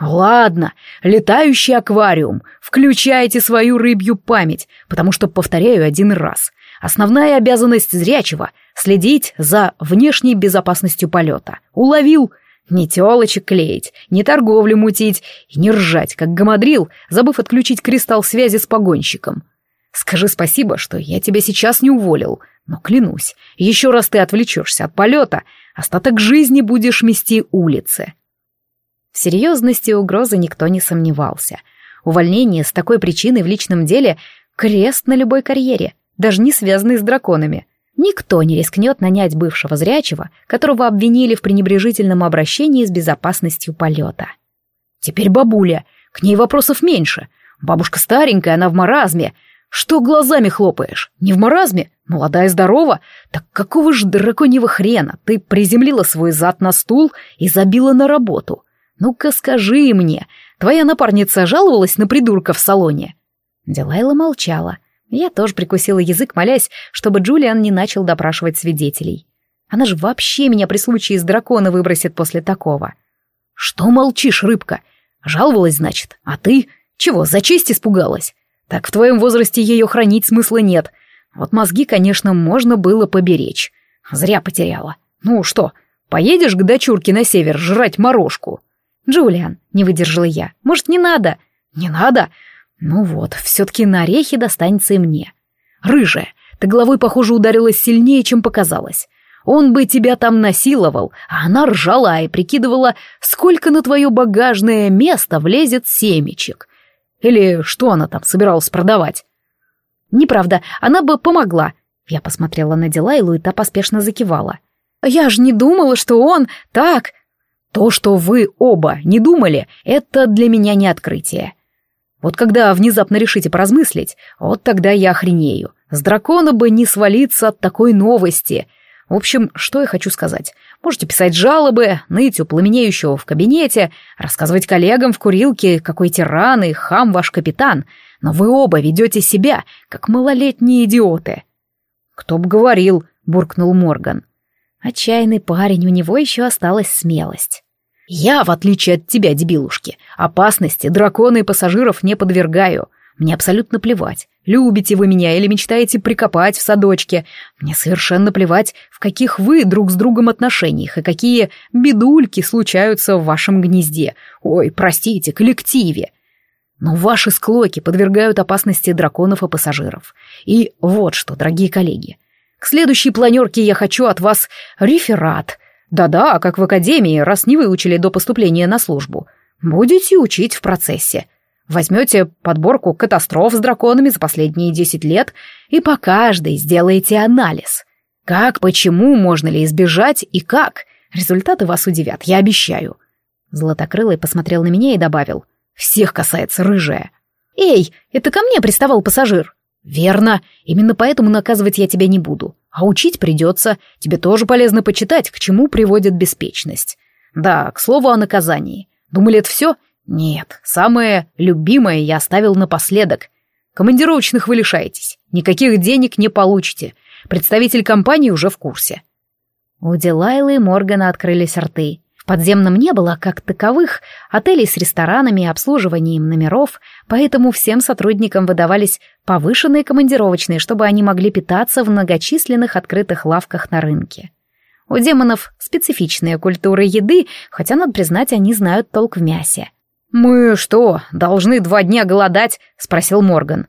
«Ладно, летающий аквариум, включайте свою рыбью память, потому что, повторяю один раз, основная обязанность зрячего — следить за внешней безопасностью полета. Уловил? Не телочек клеить, не торговлю мутить и не ржать, как гамадрил, забыв отключить кристалл связи с погонщиком. Скажи спасибо, что я тебя сейчас не уволил, но клянусь, еще раз ты отвлечешься от полета, остаток жизни будешь мести улицы. В серьезности угрозы никто не сомневался. Увольнение с такой причиной в личном деле — крест на любой карьере, даже не связанный с драконами. Никто не рискнет нанять бывшего зрячего, которого обвинили в пренебрежительном обращении с безопасностью полета. Теперь бабуля, к ней вопросов меньше. Бабушка старенькая, она в маразме — что глазами хлопаешь? Не в маразме? Молодая здорова? Так какого ж драконьего хрена ты приземлила свой зад на стул и забила на работу? Ну-ка скажи мне, твоя напарница жаловалась на придурка в салоне?» Дилайла молчала. Я тоже прикусила язык, молясь, чтобы Джулиан не начал допрашивать свидетелей. Она же вообще меня при случае с дракона выбросит после такого. «Что молчишь, рыбка? Жаловалась, значит? А ты? Чего, за честь испугалась? Так в твоем возрасте ее хранить смысла нет. Вот мозги, конечно, можно было поберечь. Зря потеряла. Ну что, поедешь к дочурке на север жрать морожку? Джулиан, не выдержала я. Может, не надо? Не надо? Ну вот, все-таки на орехи достанется и мне. Рыжая, ты головой, похоже, ударилась сильнее, чем показалось. Он бы тебя там насиловал, а она ржала и прикидывала, сколько на твое багажное место влезет семечек. Или что она там собиралась продавать? Неправда, она бы помогла. Я посмотрела на Дилайлу, и та поспешно закивала. Я же не думала, что он так... То, что вы оба не думали, это для меня не открытие. Вот когда внезапно решите поразмыслить, вот тогда я охренею. С дракона бы не свалиться от такой новости — в общем, что я хочу сказать. Можете писать жалобы, ныть у пламенеющего в кабинете, рассказывать коллегам в курилке, какой тиран и хам ваш капитан, но вы оба ведете себя, как малолетние идиоты. «Кто б говорил», — буркнул Морган. Отчаянный парень, у него еще осталась смелость. «Я, в отличие от тебя, дебилушки, опасности дракона и пассажиров не подвергаю. Мне абсолютно плевать, любите вы меня или мечтаете прикопать в садочке. Мне совершенно плевать, в каких вы друг с другом отношениях и какие бедульки случаются в вашем гнезде. Ой, простите, коллективе. Но ваши склоки подвергают опасности драконов и пассажиров. И вот что, дорогие коллеги. К следующей планерке я хочу от вас реферат. Да-да, как в академии, раз не выучили до поступления на службу. Будете учить в процессе. Возьмете подборку катастроф с драконами за последние десять лет и по каждой сделаете анализ. Как, почему, можно ли избежать и как. Результаты вас удивят, я обещаю. Златокрылый посмотрел на меня и добавил. Всех касается рыжая. Эй, это ко мне приставал пассажир. Верно, именно поэтому наказывать я тебя не буду. А учить придется. Тебе тоже полезно почитать, к чему приводит беспечность. Да, к слову о наказании. Думали, это все? Нет, самое любимое я оставил напоследок. Командировочных вы лишаетесь. Никаких денег не получите. Представитель компании уже в курсе. У Дилайлы и Моргана открылись рты. В подземном не было, как таковых, отелей с ресторанами и обслуживанием номеров, поэтому всем сотрудникам выдавались повышенные командировочные, чтобы они могли питаться в многочисленных открытых лавках на рынке. У демонов специфичная культура еды, хотя, надо признать, они знают толк в мясе. «Мы что, должны два дня голодать?» — спросил Морган.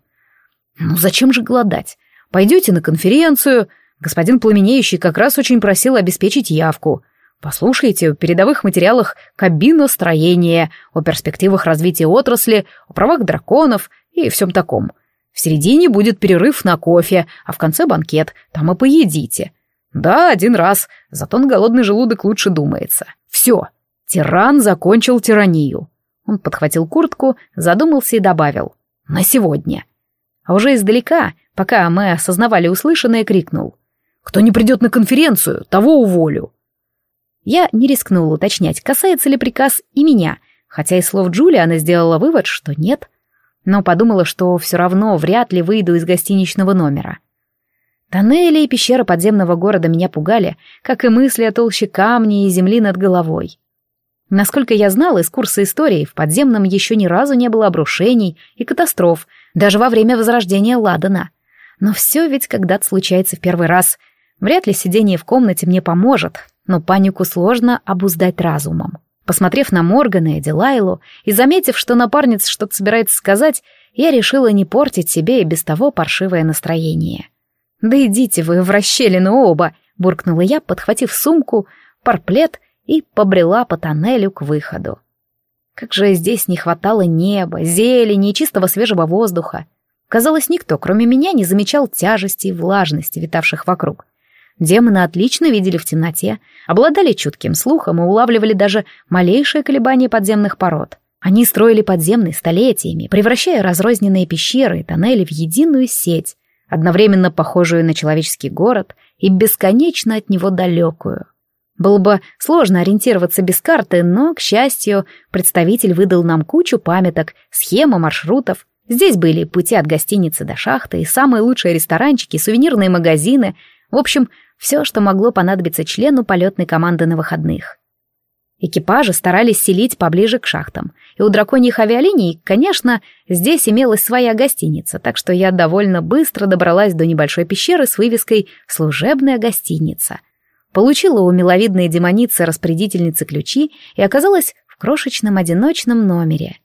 «Ну зачем же голодать? Пойдете на конференцию. Господин Пламенеющий как раз очень просил обеспечить явку. Послушайте в передовых материалах кабиностроение, о перспективах развития отрасли, о правах драконов и всем таком. В середине будет перерыв на кофе, а в конце банкет, там и поедите. Да, один раз, зато на голодный желудок лучше думается. Все, тиран закончил тиранию. Он подхватил куртку, задумался и добавил. На сегодня. А уже издалека, пока мы осознавали услышанное, крикнул. «Кто не придет на конференцию, того уволю!» Я не рискнула уточнять, касается ли приказ и меня, хотя из слов Джули она сделала вывод, что нет, но подумала, что все равно вряд ли выйду из гостиничного номера. Тоннели и пещеры подземного города меня пугали, как и мысли о толще камней и земли над головой. Насколько я знала из курса истории, в подземном еще ни разу не было обрушений и катастроф, даже во время возрождения Ладана. Но все ведь когда-то случается в первый раз. Вряд ли сидение в комнате мне поможет, но панику сложно обуздать разумом. Посмотрев на Моргана и Дилайлу и заметив, что напарница что-то собирается сказать, я решила не портить себе и без того паршивое настроение. «Да идите вы в расщелину оба!» — буркнула я, подхватив сумку, парплет и побрела по тоннелю к выходу. Как же здесь не хватало неба, зелени и чистого свежего воздуха. Казалось, никто, кроме меня, не замечал тяжести и влажности, витавших вокруг. Демоны отлично видели в темноте, обладали чутким слухом и улавливали даже малейшие колебания подземных пород. Они строили подземные столетиями, превращая разрозненные пещеры и тоннели в единую сеть, одновременно похожую на человеческий город и бесконечно от него далекую. Было бы сложно ориентироваться без карты, но, к счастью, представитель выдал нам кучу памяток, схемы маршрутов. Здесь были пути от гостиницы до шахты и самые лучшие ресторанчики, сувенирные магазины, в общем, все, что могло понадобиться члену полетной команды на выходных. Экипажи старались селить поближе к шахтам, и у драконьих авиалиний, конечно, здесь имелась своя гостиница, так что я довольно быстро добралась до небольшой пещеры с вывеской «Служебная гостиница». Получила у миловидной демоницы распорядительницы ключи и оказалась в крошечном одиночном номере.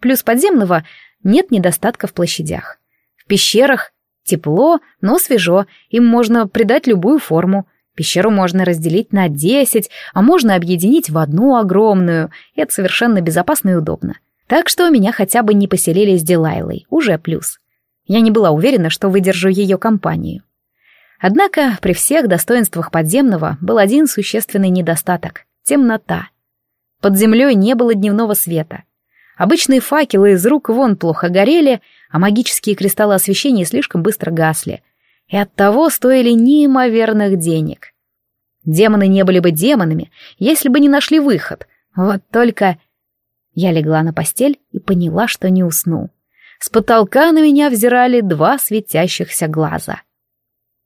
Плюс подземного нет недостатка в площадях. В пещерах Тепло, но свежо, им можно придать любую форму. Пещеру можно разделить на десять, а можно объединить в одну огромную, это совершенно безопасно и удобно. Так что меня хотя бы не поселили с Дилайлой, уже плюс. Я не была уверена, что выдержу ее компанию. Однако при всех достоинствах подземного был один существенный недостаток — темнота. Под землей не было дневного света. Обычные факелы из рук вон плохо горели, а магические кристаллы освещения слишком быстро гасли. И оттого стоили неимоверных денег. Демоны не были бы демонами, если бы не нашли выход. Вот только... Я легла на постель и поняла, что не усну. С потолка на меня взирали два светящихся глаза.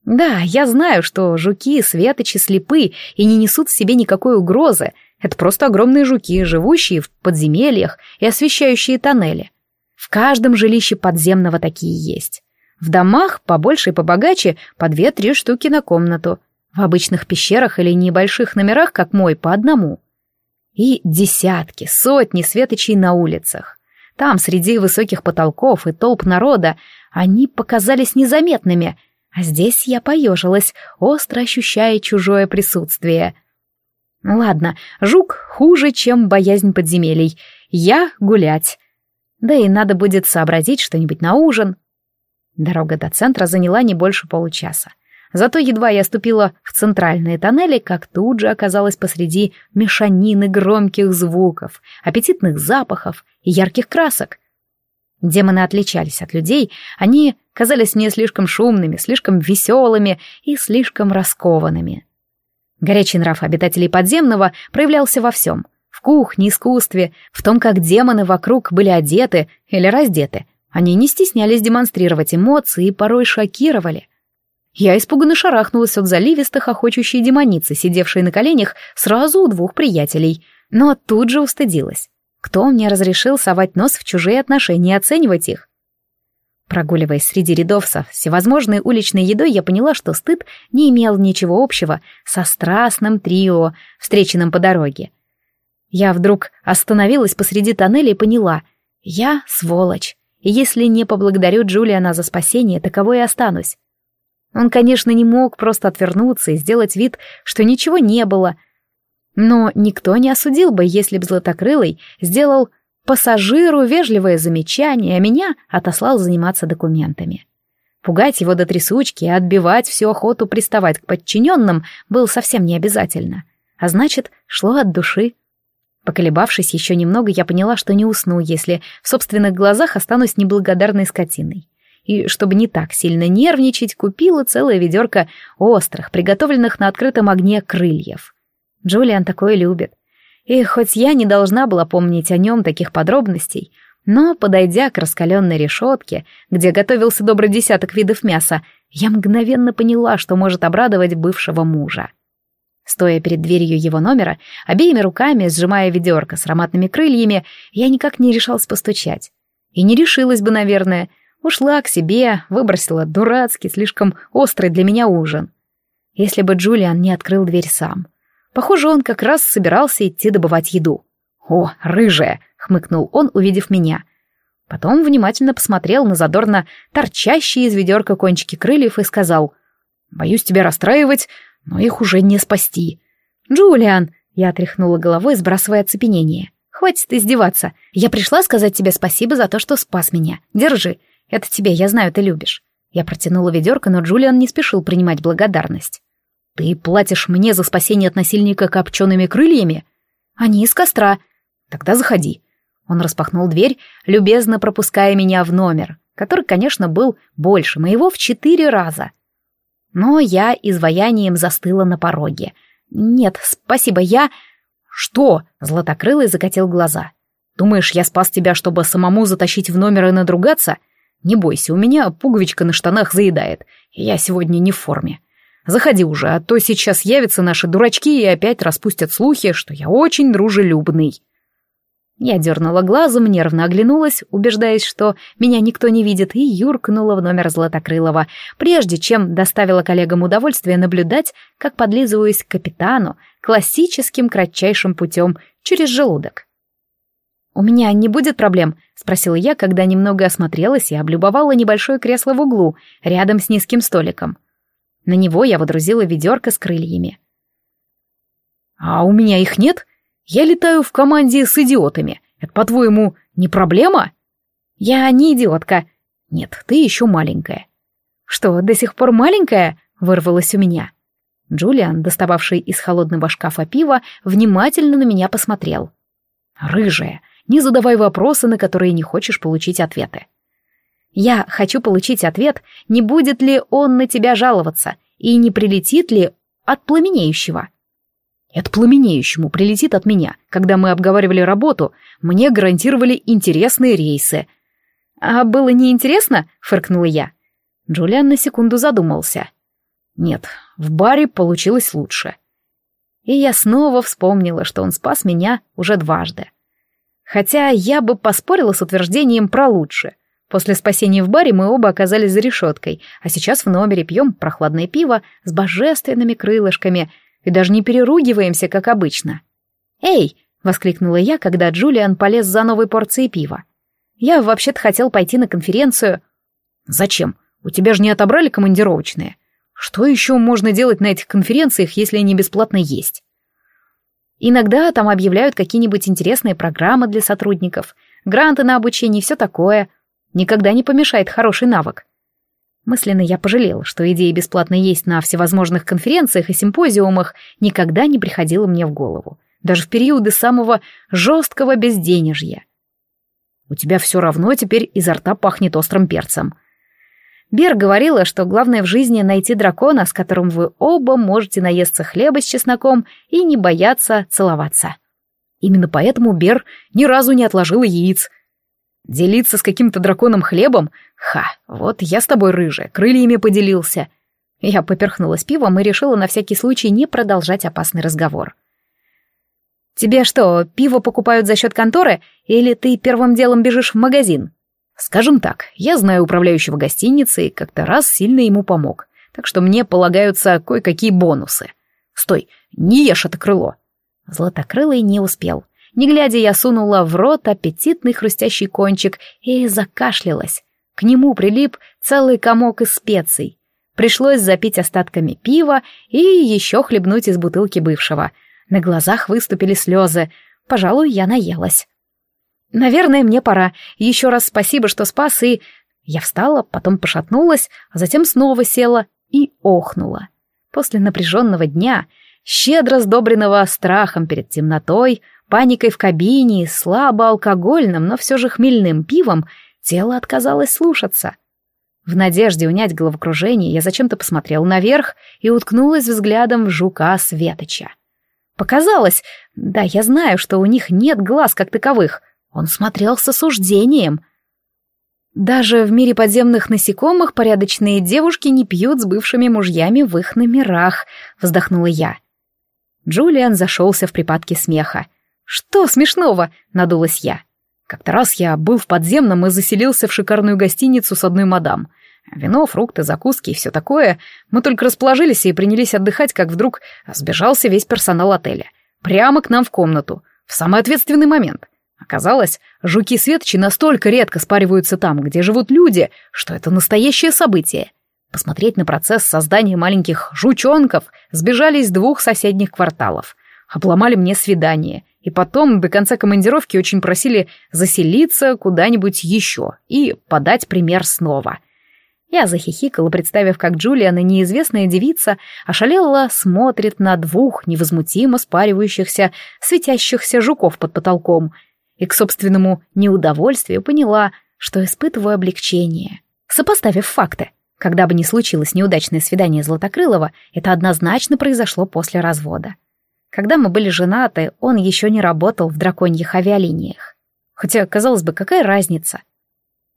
Да, я знаю, что жуки, светочи слепы и не несут в себе никакой угрозы, это просто огромные жуки, живущие в подземельях и освещающие тоннели. В каждом жилище подземного такие есть. В домах, побольше и побогаче, по две-три штуки на комнату. В обычных пещерах или небольших номерах, как мой, по одному. И десятки, сотни светочей на улицах. Там, среди высоких потолков и толп народа, они показались незаметными, а здесь я поежилась, остро ощущая чужое присутствие — Ладно, жук хуже, чем боязнь подземелий. Я гулять. Да и надо будет сообразить что-нибудь на ужин. Дорога до центра заняла не больше получаса. Зато едва я ступила в центральные тоннели, как тут же оказалась посреди мешанины громких звуков, аппетитных запахов и ярких красок. Демоны отличались от людей, они казались мне слишком шумными, слишком веселыми и слишком раскованными. Горячий нрав обитателей подземного проявлялся во всем. В кухне, искусстве, в том, как демоны вокруг были одеты или раздеты. Они не стеснялись демонстрировать эмоции и порой шокировали. Я испуганно шарахнулась от заливистых охочущей демоницы, сидевшей на коленях сразу у двух приятелей, но тут же устыдилась. Кто мне разрешил совать нос в чужие отношения и оценивать их? Прогуливаясь среди рядов со всевозможной уличной едой, я поняла, что стыд не имел ничего общего со страстным трио, встреченным по дороге. Я вдруг остановилась посреди тоннеля и поняла — я сволочь, и если не поблагодарю Джулиана за спасение, таково и останусь. Он, конечно, не мог просто отвернуться и сделать вид, что ничего не было. Но никто не осудил бы, если б Златокрылый сделал пассажиру вежливое замечание, а меня отослал заниматься документами. Пугать его до трясучки и отбивать всю охоту приставать к подчиненным было совсем не обязательно. А значит, шло от души. Поколебавшись еще немного, я поняла, что не усну, если в собственных глазах останусь неблагодарной скотиной и, чтобы не так сильно нервничать, купила целое ведерко острых, приготовленных на открытом огне крыльев. Джулиан такое любит. И хоть я не должна была помнить о нем таких подробностей, но, подойдя к раскаленной решетке, где готовился добрый десяток видов мяса, я мгновенно поняла, что может обрадовать бывшего мужа. Стоя перед дверью его номера, обеими руками сжимая ведерко с ароматными крыльями, я никак не решалась постучать. И не решилась бы, наверное, — Ушла к себе, выбросила дурацкий, слишком острый для меня ужин. Если бы Джулиан не открыл дверь сам. Похоже, он как раз собирался идти добывать еду. «О, рыжая!» — хмыкнул он, увидев меня. Потом внимательно посмотрел на задорно торчащие из ведерка кончики крыльев и сказал, «Боюсь тебя расстраивать, но их уже не спасти». «Джулиан!» — я отряхнула головой, сбрасывая оцепенение. «Хватит издеваться. Я пришла сказать тебе спасибо за то, что спас меня. Держи. Это тебе, я знаю, ты любишь. Я протянула ведерко, но Джулиан не спешил принимать благодарность. Ты платишь мне за спасение от насильника копчеными крыльями? Они из костра. Тогда заходи. Он распахнул дверь, любезно пропуская меня в номер, который, конечно, был больше моего в четыре раза. Но я изваянием застыла на пороге. Нет, спасибо, я... Что? Златокрылый закатил глаза. Думаешь, я спас тебя, чтобы самому затащить в номер и надругаться? — не бойся, у меня пуговичка на штанах заедает. Я сегодня не в форме. Заходи уже, а то сейчас явятся наши дурачки и опять распустят слухи, что я очень дружелюбный. Я дернула глазом, нервно оглянулась, убеждаясь, что меня никто не видит, и юркнула в номер Златокрылова, прежде чем доставила коллегам удовольствие наблюдать, как подлизываюсь к капитану классическим кратчайшим путем через желудок. «У меня не будет проблем?» — спросила я, когда немного осмотрелась и облюбовала небольшое кресло в углу, рядом с низким столиком. На него я водрузила ведерко с крыльями. «А у меня их нет? Я летаю в команде с идиотами. Это, по-твоему, не проблема?» «Я не идиотка. Нет, ты еще маленькая». «Что, до сих пор маленькая?» — вырвалось у меня. Джулиан, достававший из холодного шкафа пива, внимательно на меня посмотрел. «Рыжая, не задавай вопросы, на которые не хочешь получить ответы. Я хочу получить ответ, не будет ли он на тебя жаловаться, и не прилетит ли от пламенеющего. Это пламенеющему прилетит от меня. Когда мы обговаривали работу, мне гарантировали интересные рейсы. А было неинтересно? Фыркнула я. Джулиан на секунду задумался. Нет, в баре получилось лучше. И я снова вспомнила, что он спас меня уже дважды. Хотя я бы поспорила с утверждением про лучше. После спасения в баре мы оба оказались за решеткой, а сейчас в номере пьем прохладное пиво с божественными крылышками и даже не переругиваемся, как обычно. «Эй!» — воскликнула я, когда Джулиан полез за новой порцией пива. «Я вообще-то хотел пойти на конференцию». «Зачем? У тебя же не отобрали командировочные. Что еще можно делать на этих конференциях, если они бесплатно есть?» Иногда там объявляют какие-нибудь интересные программы для сотрудников, гранты на обучение и все такое. Никогда не помешает хороший навык. Мысленно я пожалел, что идея бесплатно есть на всевозможных конференциях и симпозиумах никогда не приходила мне в голову, даже в периоды самого жесткого безденежья. У тебя все равно теперь изо рта пахнет острым перцем. Бер говорила, что главное в жизни найти дракона, с которым вы оба можете наесться хлеба с чесноком и не бояться целоваться. Именно поэтому Бер ни разу не отложила яиц. Делиться с каким-то драконом хлебом? Ха, вот я с тобой, рыжая, крыльями поделился. Я поперхнулась пивом и решила на всякий случай не продолжать опасный разговор. «Тебе что, пиво покупают за счет конторы, или ты первым делом бежишь в магазин?» «Скажем так, я знаю управляющего гостиницы и как-то раз сильно ему помог, так что мне полагаются кое-какие бонусы. Стой, не ешь это крыло!» Златокрылый не успел. Не глядя, я сунула в рот аппетитный хрустящий кончик и закашлялась. К нему прилип целый комок из специй. Пришлось запить остатками пива и еще хлебнуть из бутылки бывшего — на глазах выступили слезы. Пожалуй, я наелась. Наверное, мне пора. Еще раз спасибо, что спас, и... Я встала, потом пошатнулась, а затем снова села и охнула. После напряженного дня, щедро сдобренного страхом перед темнотой, паникой в кабине слабо алкогольным, но все же хмельным пивом, тело отказалось слушаться. В надежде унять головокружение я зачем-то посмотрел наверх и уткнулась взглядом в жука Светоча. Показалось, да, я знаю, что у них нет глаз как таковых. Он смотрел с осуждением. Даже в мире подземных насекомых порядочные девушки не пьют с бывшими мужьями в их номерах, вздохнула я. Джулиан зашелся в припадке смеха. «Что смешного?» — надулась я. Как-то раз я был в подземном и заселился в шикарную гостиницу с одной мадам — Вино, фрукты, закуски и все такое. Мы только расположились и принялись отдыхать, как вдруг сбежался весь персонал отеля. Прямо к нам в комнату. В самый ответственный момент. Оказалось, жуки-светочи настолько редко спариваются там, где живут люди, что это настоящее событие. Посмотреть на процесс создания маленьких жучонков сбежали из двух соседних кварталов. Обломали мне свидание. И потом, до конца командировки, очень просили заселиться куда-нибудь еще и подать пример снова — я захихикала, представив, как Джулиана, неизвестная девица, ошалела, смотрит на двух невозмутимо спаривающихся, светящихся жуков под потолком, и к собственному неудовольствию поняла, что испытываю облегчение. Сопоставив факты, когда бы ни случилось неудачное свидание Златокрылова, это однозначно произошло после развода. Когда мы были женаты, он еще не работал в драконьих авиалиниях. Хотя, казалось бы, какая разница —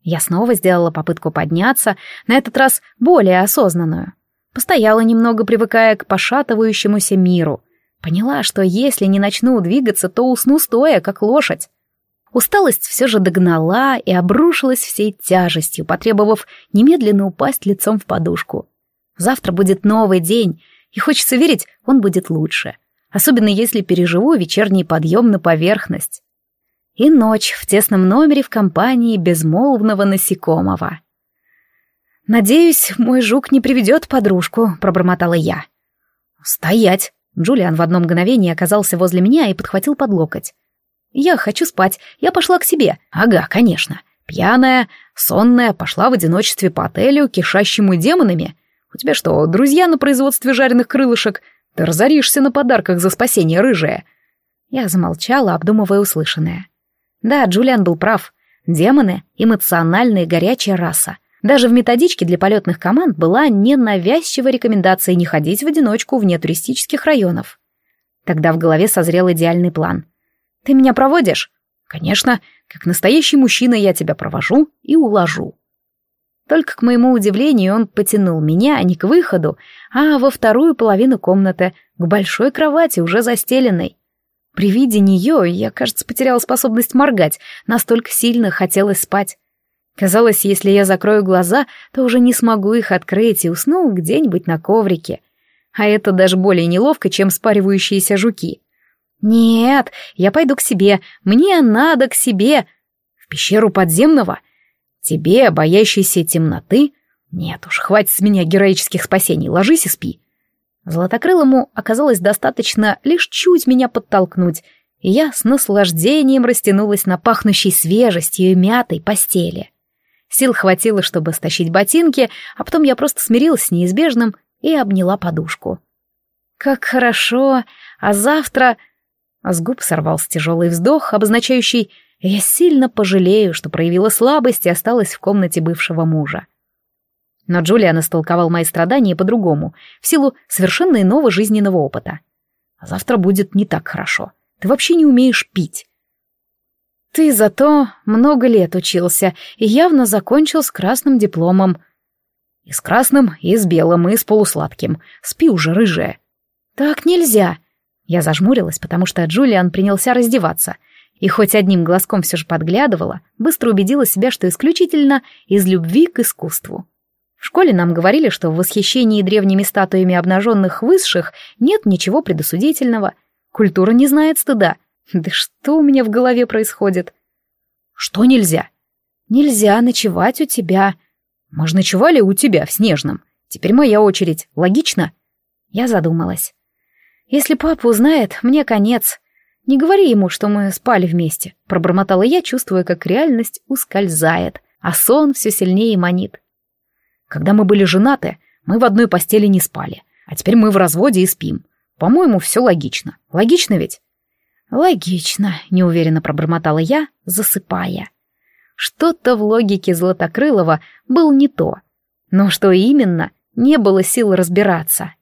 я снова сделала попытку подняться, на этот раз более осознанную. Постояла немного, привыкая к пошатывающемуся миру. Поняла, что если не начну двигаться, то усну стоя, как лошадь. Усталость все же догнала и обрушилась всей тяжестью, потребовав немедленно упасть лицом в подушку. Завтра будет новый день, и хочется верить, он будет лучше. Особенно если переживу вечерний подъем на поверхность и ночь в тесном номере в компании безмолвного насекомого. «Надеюсь, мой жук не приведет подружку», — пробормотала я. «Стоять!» Джулиан в одно мгновение оказался возле меня и подхватил под локоть. «Я хочу спать. Я пошла к себе». «Ага, конечно. Пьяная, сонная, пошла в одиночестве по отелю, кишащему демонами. У тебя что, друзья на производстве жареных крылышек? Ты разоришься на подарках за спасение, рыжая». Я замолчала, обдумывая услышанное. Да, Джулиан был прав. Демоны — эмоциональная горячая раса. Даже в методичке для полетных команд была ненавязчивая рекомендация не ходить в одиночку вне туристических районов. Тогда в голове созрел идеальный план. «Ты меня проводишь?» «Конечно, как настоящий мужчина я тебя провожу и уложу». Только к моему удивлению он потянул меня не к выходу, а во вторую половину комнаты, к большой кровати, уже застеленной. При виде нее я, кажется, потеряла способность моргать, настолько сильно хотелось спать. Казалось, если я закрою глаза, то уже не смогу их открыть и усну где-нибудь на коврике. А это даже более неловко, чем спаривающиеся жуки. Нет, я пойду к себе, мне надо к себе. В пещеру подземного? Тебе, боящейся темноты? Нет уж, хватит с меня героических спасений, ложись и спи. Златокрылому оказалось достаточно лишь чуть меня подтолкнуть, и я с наслаждением растянулась на пахнущей свежестью и мятой постели. Сил хватило, чтобы стащить ботинки, а потом я просто смирилась с неизбежным и обняла подушку. «Как хорошо! А завтра...» А с губ сорвался тяжелый вздох, обозначающий «Я сильно пожалею, что проявила слабость и осталась в комнате бывшего мужа». Но Джулиан истолковал мои страдания по-другому, в силу совершенно иного жизненного опыта. А завтра будет не так хорошо. Ты вообще не умеешь пить. Ты зато много лет учился и явно закончил с красным дипломом. И с красным, и с белым, и с полусладким. Спи уже, рыжая. Так нельзя. Я зажмурилась, потому что Джулиан принялся раздеваться. И хоть одним глазком все же подглядывала, быстро убедила себя, что исключительно из любви к искусству. В школе нам говорили, что в восхищении древними статуями обнаженных высших нет ничего предосудительного. Культура не знает стыда. Да что у меня в голове происходит? Что нельзя? Нельзя ночевать у тебя. Мы же ночевали у тебя в Снежном. Теперь моя очередь. Логично? Я задумалась. Если папа узнает, мне конец. Не говори ему, что мы спали вместе, пробормотала я, чувствуя, как реальность ускользает, а сон все сильнее манит. Когда мы были женаты, мы в одной постели не спали, а теперь мы в разводе и спим. По-моему, все логично. Логично ведь? «Логично», — неуверенно пробормотала я, засыпая. Что-то в логике Златокрылова было не то. Но что именно, не было сил разбираться.